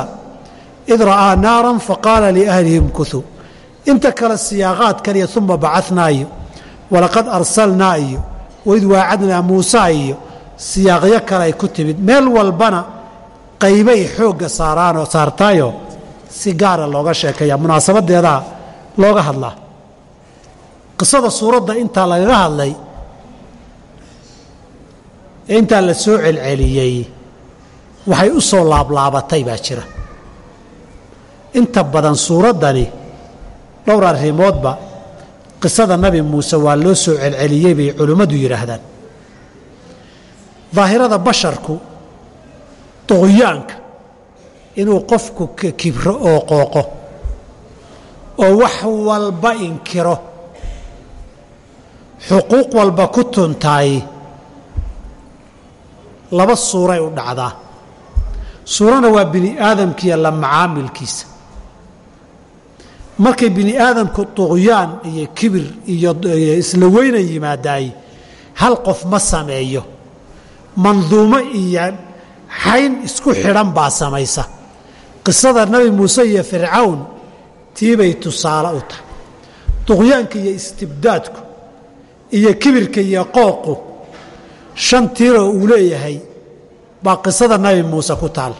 id ra'aa naara faqaala liأhlihim kuثuu inta kale siyaaqaadkan iyo uma bacanaa iyo walaqad arsalnaa iyo waid waacadnaa muusa iyo siyaaqyo kale ay ku timid meel walbana qaybay xoogga saaraanoo saartaayoo si gaara looga sheekeeya munaasabadeedaa looga hadlaa qisada suuradda intaa lagaga hadlay ee intaa la soo celceliyey waxay u soo laablaabatay baa jira. Inta badan suuraddani dhowr arrimoodba qisada nabi muuse waa loo soo celceliyey bay culimmadu yidhaahdaan. Daahirada basharku duqyaanka inuu qofku kibro oo qooqo oo wax walba inkiro xuquuq walba ku tuntaay laba suuray u dhacdaa suurana waa bini aadamkiiyo la macaamilkiisa. Markay bini aadamku duqyaan iyo kibir iyo isla weynan yimaadaay hal qof ma sameeyo. Manduumo iyo xayn isku xidhan baa samaysa. Qisada nabi muuse iyo fircawn tiibay tusaale u tahay. Duqyaanka iyo istibdaadku iyo kibirka iyo qooqu shan tiiroo uu leeyahay baa qisada nabi muuse ku taal.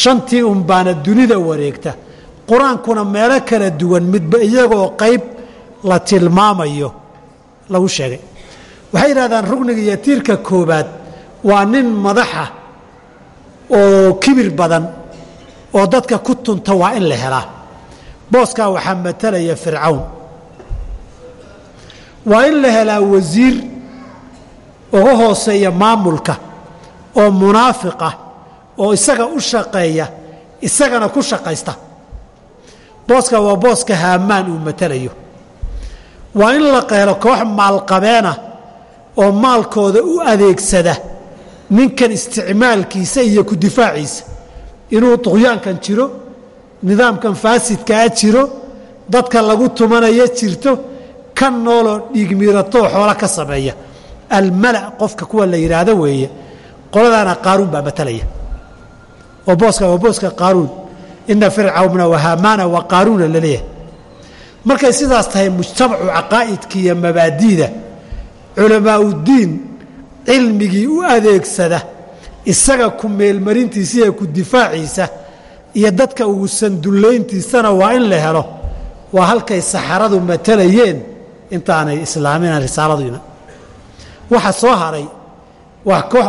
Shantii un baana dunida wareegta. Qur'aankuna meelo kala duwan midba iyagoo qayb la tilmaamayo lagu sheegay. Waxay yidhahdaan rugniga iyo tiirka koobaad waa nin madaxa oo kibir badan oo dadka ku tunta waa in la helaa. Booskaa waxaa matalaya fircawn. Waa in la helaa wasiir uga hooseeya maamulka oo munaafiq ah oo isaga u shaqeeya isagana ku shaqaysta. Booska waa booska haamaan uu matalayo. Waa in la qeelo koox maalqabeena oo maalkooda u adeegsada ninkan isticmaalkiisa iyo ku difaaciisa. Inuu duqyaankan jiro nidaamkan faasidkaa jiro dadka lagu tumanayo jirto kan nooloo dhiigmiiratoo xoolo ka sameeya. Almala qofka kuwa la yidhaahdo weeye qoladaana qaaruun baa matalaya. Oo booska waa booska qaaruun. Ina fircawna wahaamaana wa qaaruuna la leeyahay markay sidaas tahay mujtamacu caqaa'idka iyo mabaadi'da culamaa'uddiin cilmigii u adeegsada isaga ku meelmarintiisa iyo ku difaaciisa iyo dadka ugu sandullayntiisana waa in la helo waa halkay saxaradu matalayeen intaanay islaamina risaaladuna. Waxa soo haray waa koox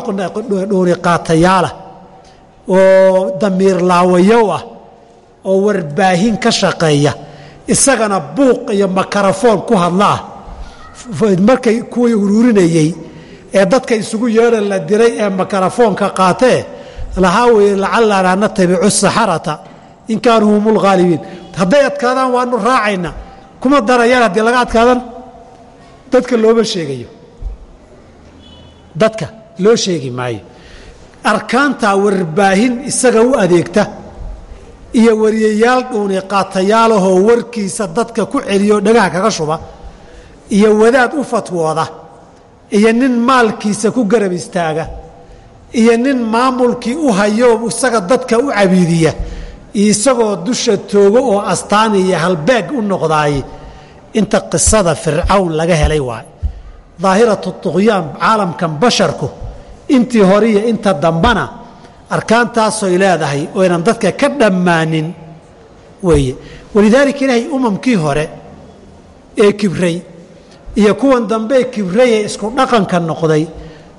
dhuuri qaatayaalah oo damiir laawayow ah oo warbaahin ka shaqeeya isagana buuq iyo makarafoon ku hadla ah. Markay kuwii ururinayey ee dadka isugu yeedhan la diray ee makarafoonka qaatee lahaa weye lacallanaa natabicu saxarata in kaanuu hum lghaalibiin hadday adkaadaan waanu raacayna kuma darayaan haddii laga adkaadan? Dadka looma sheegayo. Dadka loo sheegi maayo. Arkaantaa warbaahin isaga u adeegta iyo wariyayaal dhuuni qaatayaalahoo warkiisa dadka ku celiyo dhagaha kaga shuba iyo wadaad u fatwooda iyo nin maalkiisa ku garab istaaga iyo nin maamulkii u hayo isaga dadka u cabiidiya isagoo dusha toogo oo astaan iyo halbeeg u noqdaay inta qisada fircawn laga helay waay daahiratu tuqyaan caalamkan basharku intii hore iyo inta dambana arkaantaasoy leedahay oynan dadka ka dhammaanin weeye. Walidaalika ilaahay umamkii hore ee kibray iyo kuwan dambee kibray ee isku dhaqanka noqday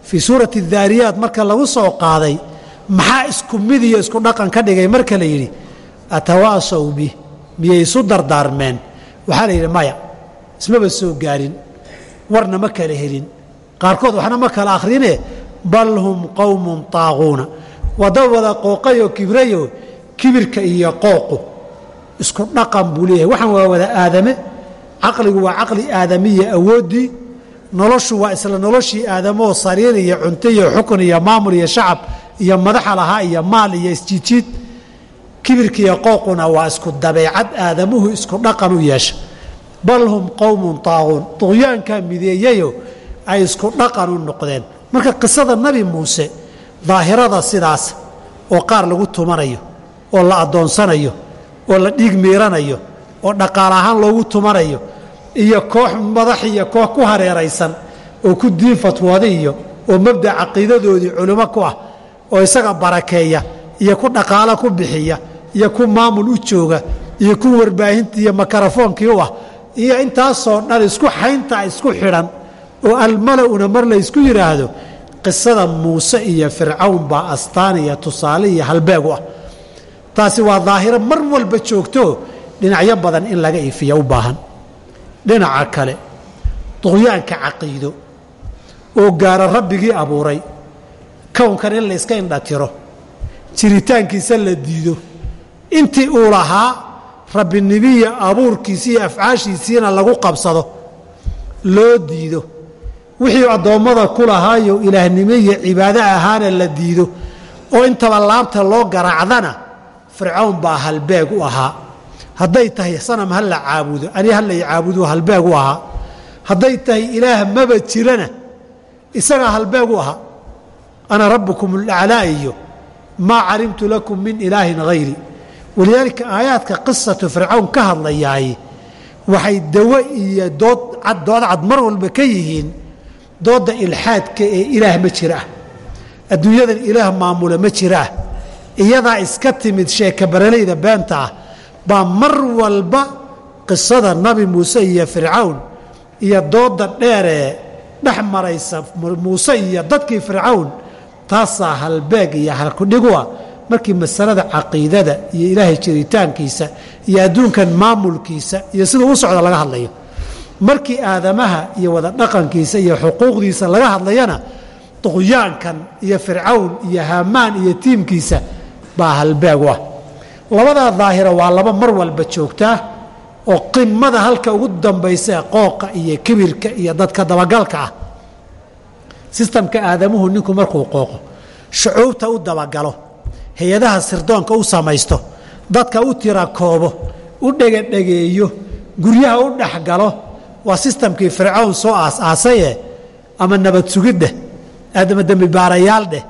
fii suurati daariyaat marka lagu soo qaaday maxaa isku mid iyo isku dhaqan ka dhigay? Marka la yidhi atawaasaw bi miyay isu dardaarmeen. Waxaa la yidhi maya ismaba soo gaarin warna ma kala helin. Qaarkood waxna ma kala akhrine bal hum qowmun taaquuna. Wada wada qooqayoo kibrayo kibirka iyo qooqu. Isku dhaqan buu leeyahay. Waxaan waa wada aadame. Caqligu waa caqli aadamiya awooddii noloshu waa isla noloshii aadamoo sariir iyo cunto iyo xukun iyo maamul iyo shacab iyo madaxa lahaa iyo maal iyo isjiijiid kibirka iyo qooquna waa isku dabeecad aadamuhu isku dhaqan u yeesha. Bal hum qowmun taaquun. Duqyaankaa mideeyayo ay isku dhaqan u noqdeen marka qisada nabi muuse daahirada sidaas oo qaar lagu tumanayo oo la addoonsanayo oo la dhiig miiranayo oo dhaqaal ahaan loogu tumanayo iyo koox madax iyo koox ku hareeraysan oo ku diin fatwooda iyo oo mabda caqiidadoodii culimo ku ah oo isaga barakeeya iyo ku dhaqaalo ku bixiya iyo ku maamul u jooga iyo ku warbaahinta iyo makarafoonkii u ah iyo intaasoo dhan isku xaynta isku xidhan oo almala'una mar la ysku yidhaahdo qisada muuse iyo fircawn baa astaan iyo tusaale iyo halbeeg u ah. Taasi waa daahiro mar walba joogto dhinacyo badan in laga ifiya u baahan. Dhinaca kale duqyaanka caqiido oo gaara rabbigii abuuray kownkan in la yska indhatiro jiritaankiisa la diido intii uu lahaa rabbinimiya abuurkiisi iyo afcaashiisiina lagu qabsado loo diido wixii addoommada ku lahaayo ilaahnimo iyo cibaado ahaana la diido oo intaba laabta loo garaacdana fircawn baa halbeeg u ahaa. Hadday tahay sanam ha la caabudo ani ha la caabudo halbeeg u ahaa. Hadday tahay ilaah maba jirana isagaa halbeeg u ahaa. Ana rabbukum alaclaa iyo maa calimtu lakum min ilaahin hayri walidaalika aayaadka qisatu fircawn ka hadlayaay waxay dawo iyo dood cad dood cad mar walba ka yihiin doodda ilxaadka ee ilaah ma jira. Ah adduunyadan ilaah maamula ma jiraah iyadaa iska timid sheeka baralayda beenta ah baa mar walba qisada nabi muuse iyo fircawn iyo doodda dheeree dhex maraysa muuse iyo dadkii fircawn taasaa halbeeg iyo halkudhigua markii masalada caqiidada iyo ilaahay jiritaankiisa iyo adduunkan maamulkiisa iyo siduu u socda laga hadlayo markii aadamaha iyo wada dhaqankiisa iyo xuquuqdiisa laga hadlayana duqyaankan iyo fircawn iyo haamaan iyo tiimkiisa baa halbeeg ah. Labadaa daahira waa laba mar walba joogtaa oo qimada halka ugu dambaysa qooqa iyo kibirka iyo dadka dabagalka ah. Sistamka aadamuhu ninku markuu qooqo shucuubta u dabagalo hay'adaha sirdoonka u samaysto dadka u tirakoobo u dhegadhegeeyo guryaha u dhexgalo waa sistamkii fircawn soo aas-aasaye ama nabad sugidheh ama dembi baarayaal dheh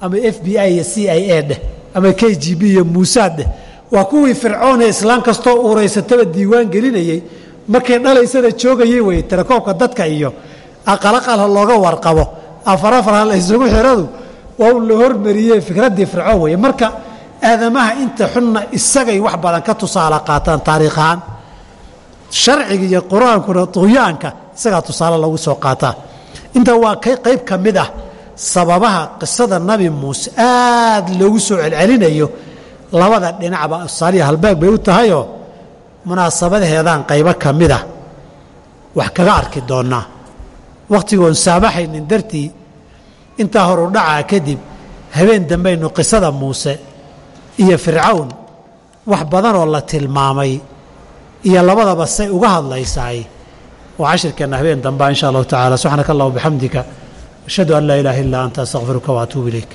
ama f b i iyo c i a dheh ama k g b iyo muusaad dheh. Waa kuwii fircoon ee islaan kastoo uuraysataba diiwaan gelinayey markay dhalaysana joogayey wey tirakoobka dadka iyo aqalaqalha looga warqabo. Afar afarha la isugu xiradu waa u la hormariyey fikraddii fircoon weye marka aadamaha inta xunna isagay wax badan ka tusaale qaataan taariikh ahaan sharciga iyo qur'aankuna duqyaanka isagaa tusaale lagu soo qaataa. Inta waa qayb ka mid ah sababaha qisada nabi muuse aad loogu soo celcelinayo. Labada dhinacba tusaaliya halbaag bay u tahayoo munaasabadaheedaan qaybo ka mid ah. Wax kaga arki doonnaa wakhtigoon saamaxaynin dartii intaa horu dhacaa kadib habeen dambaynu qisada muuse iyo fircawn wax badanoo la tilmaamay iyo labadaba say uga hadlaysaay waa cashirkeenna habeen dambaa insha allahu tacala subxaanaka allah bixamdika ashhadu an laa ilaaha illaa anta astaqfiruka waatuubu ilayk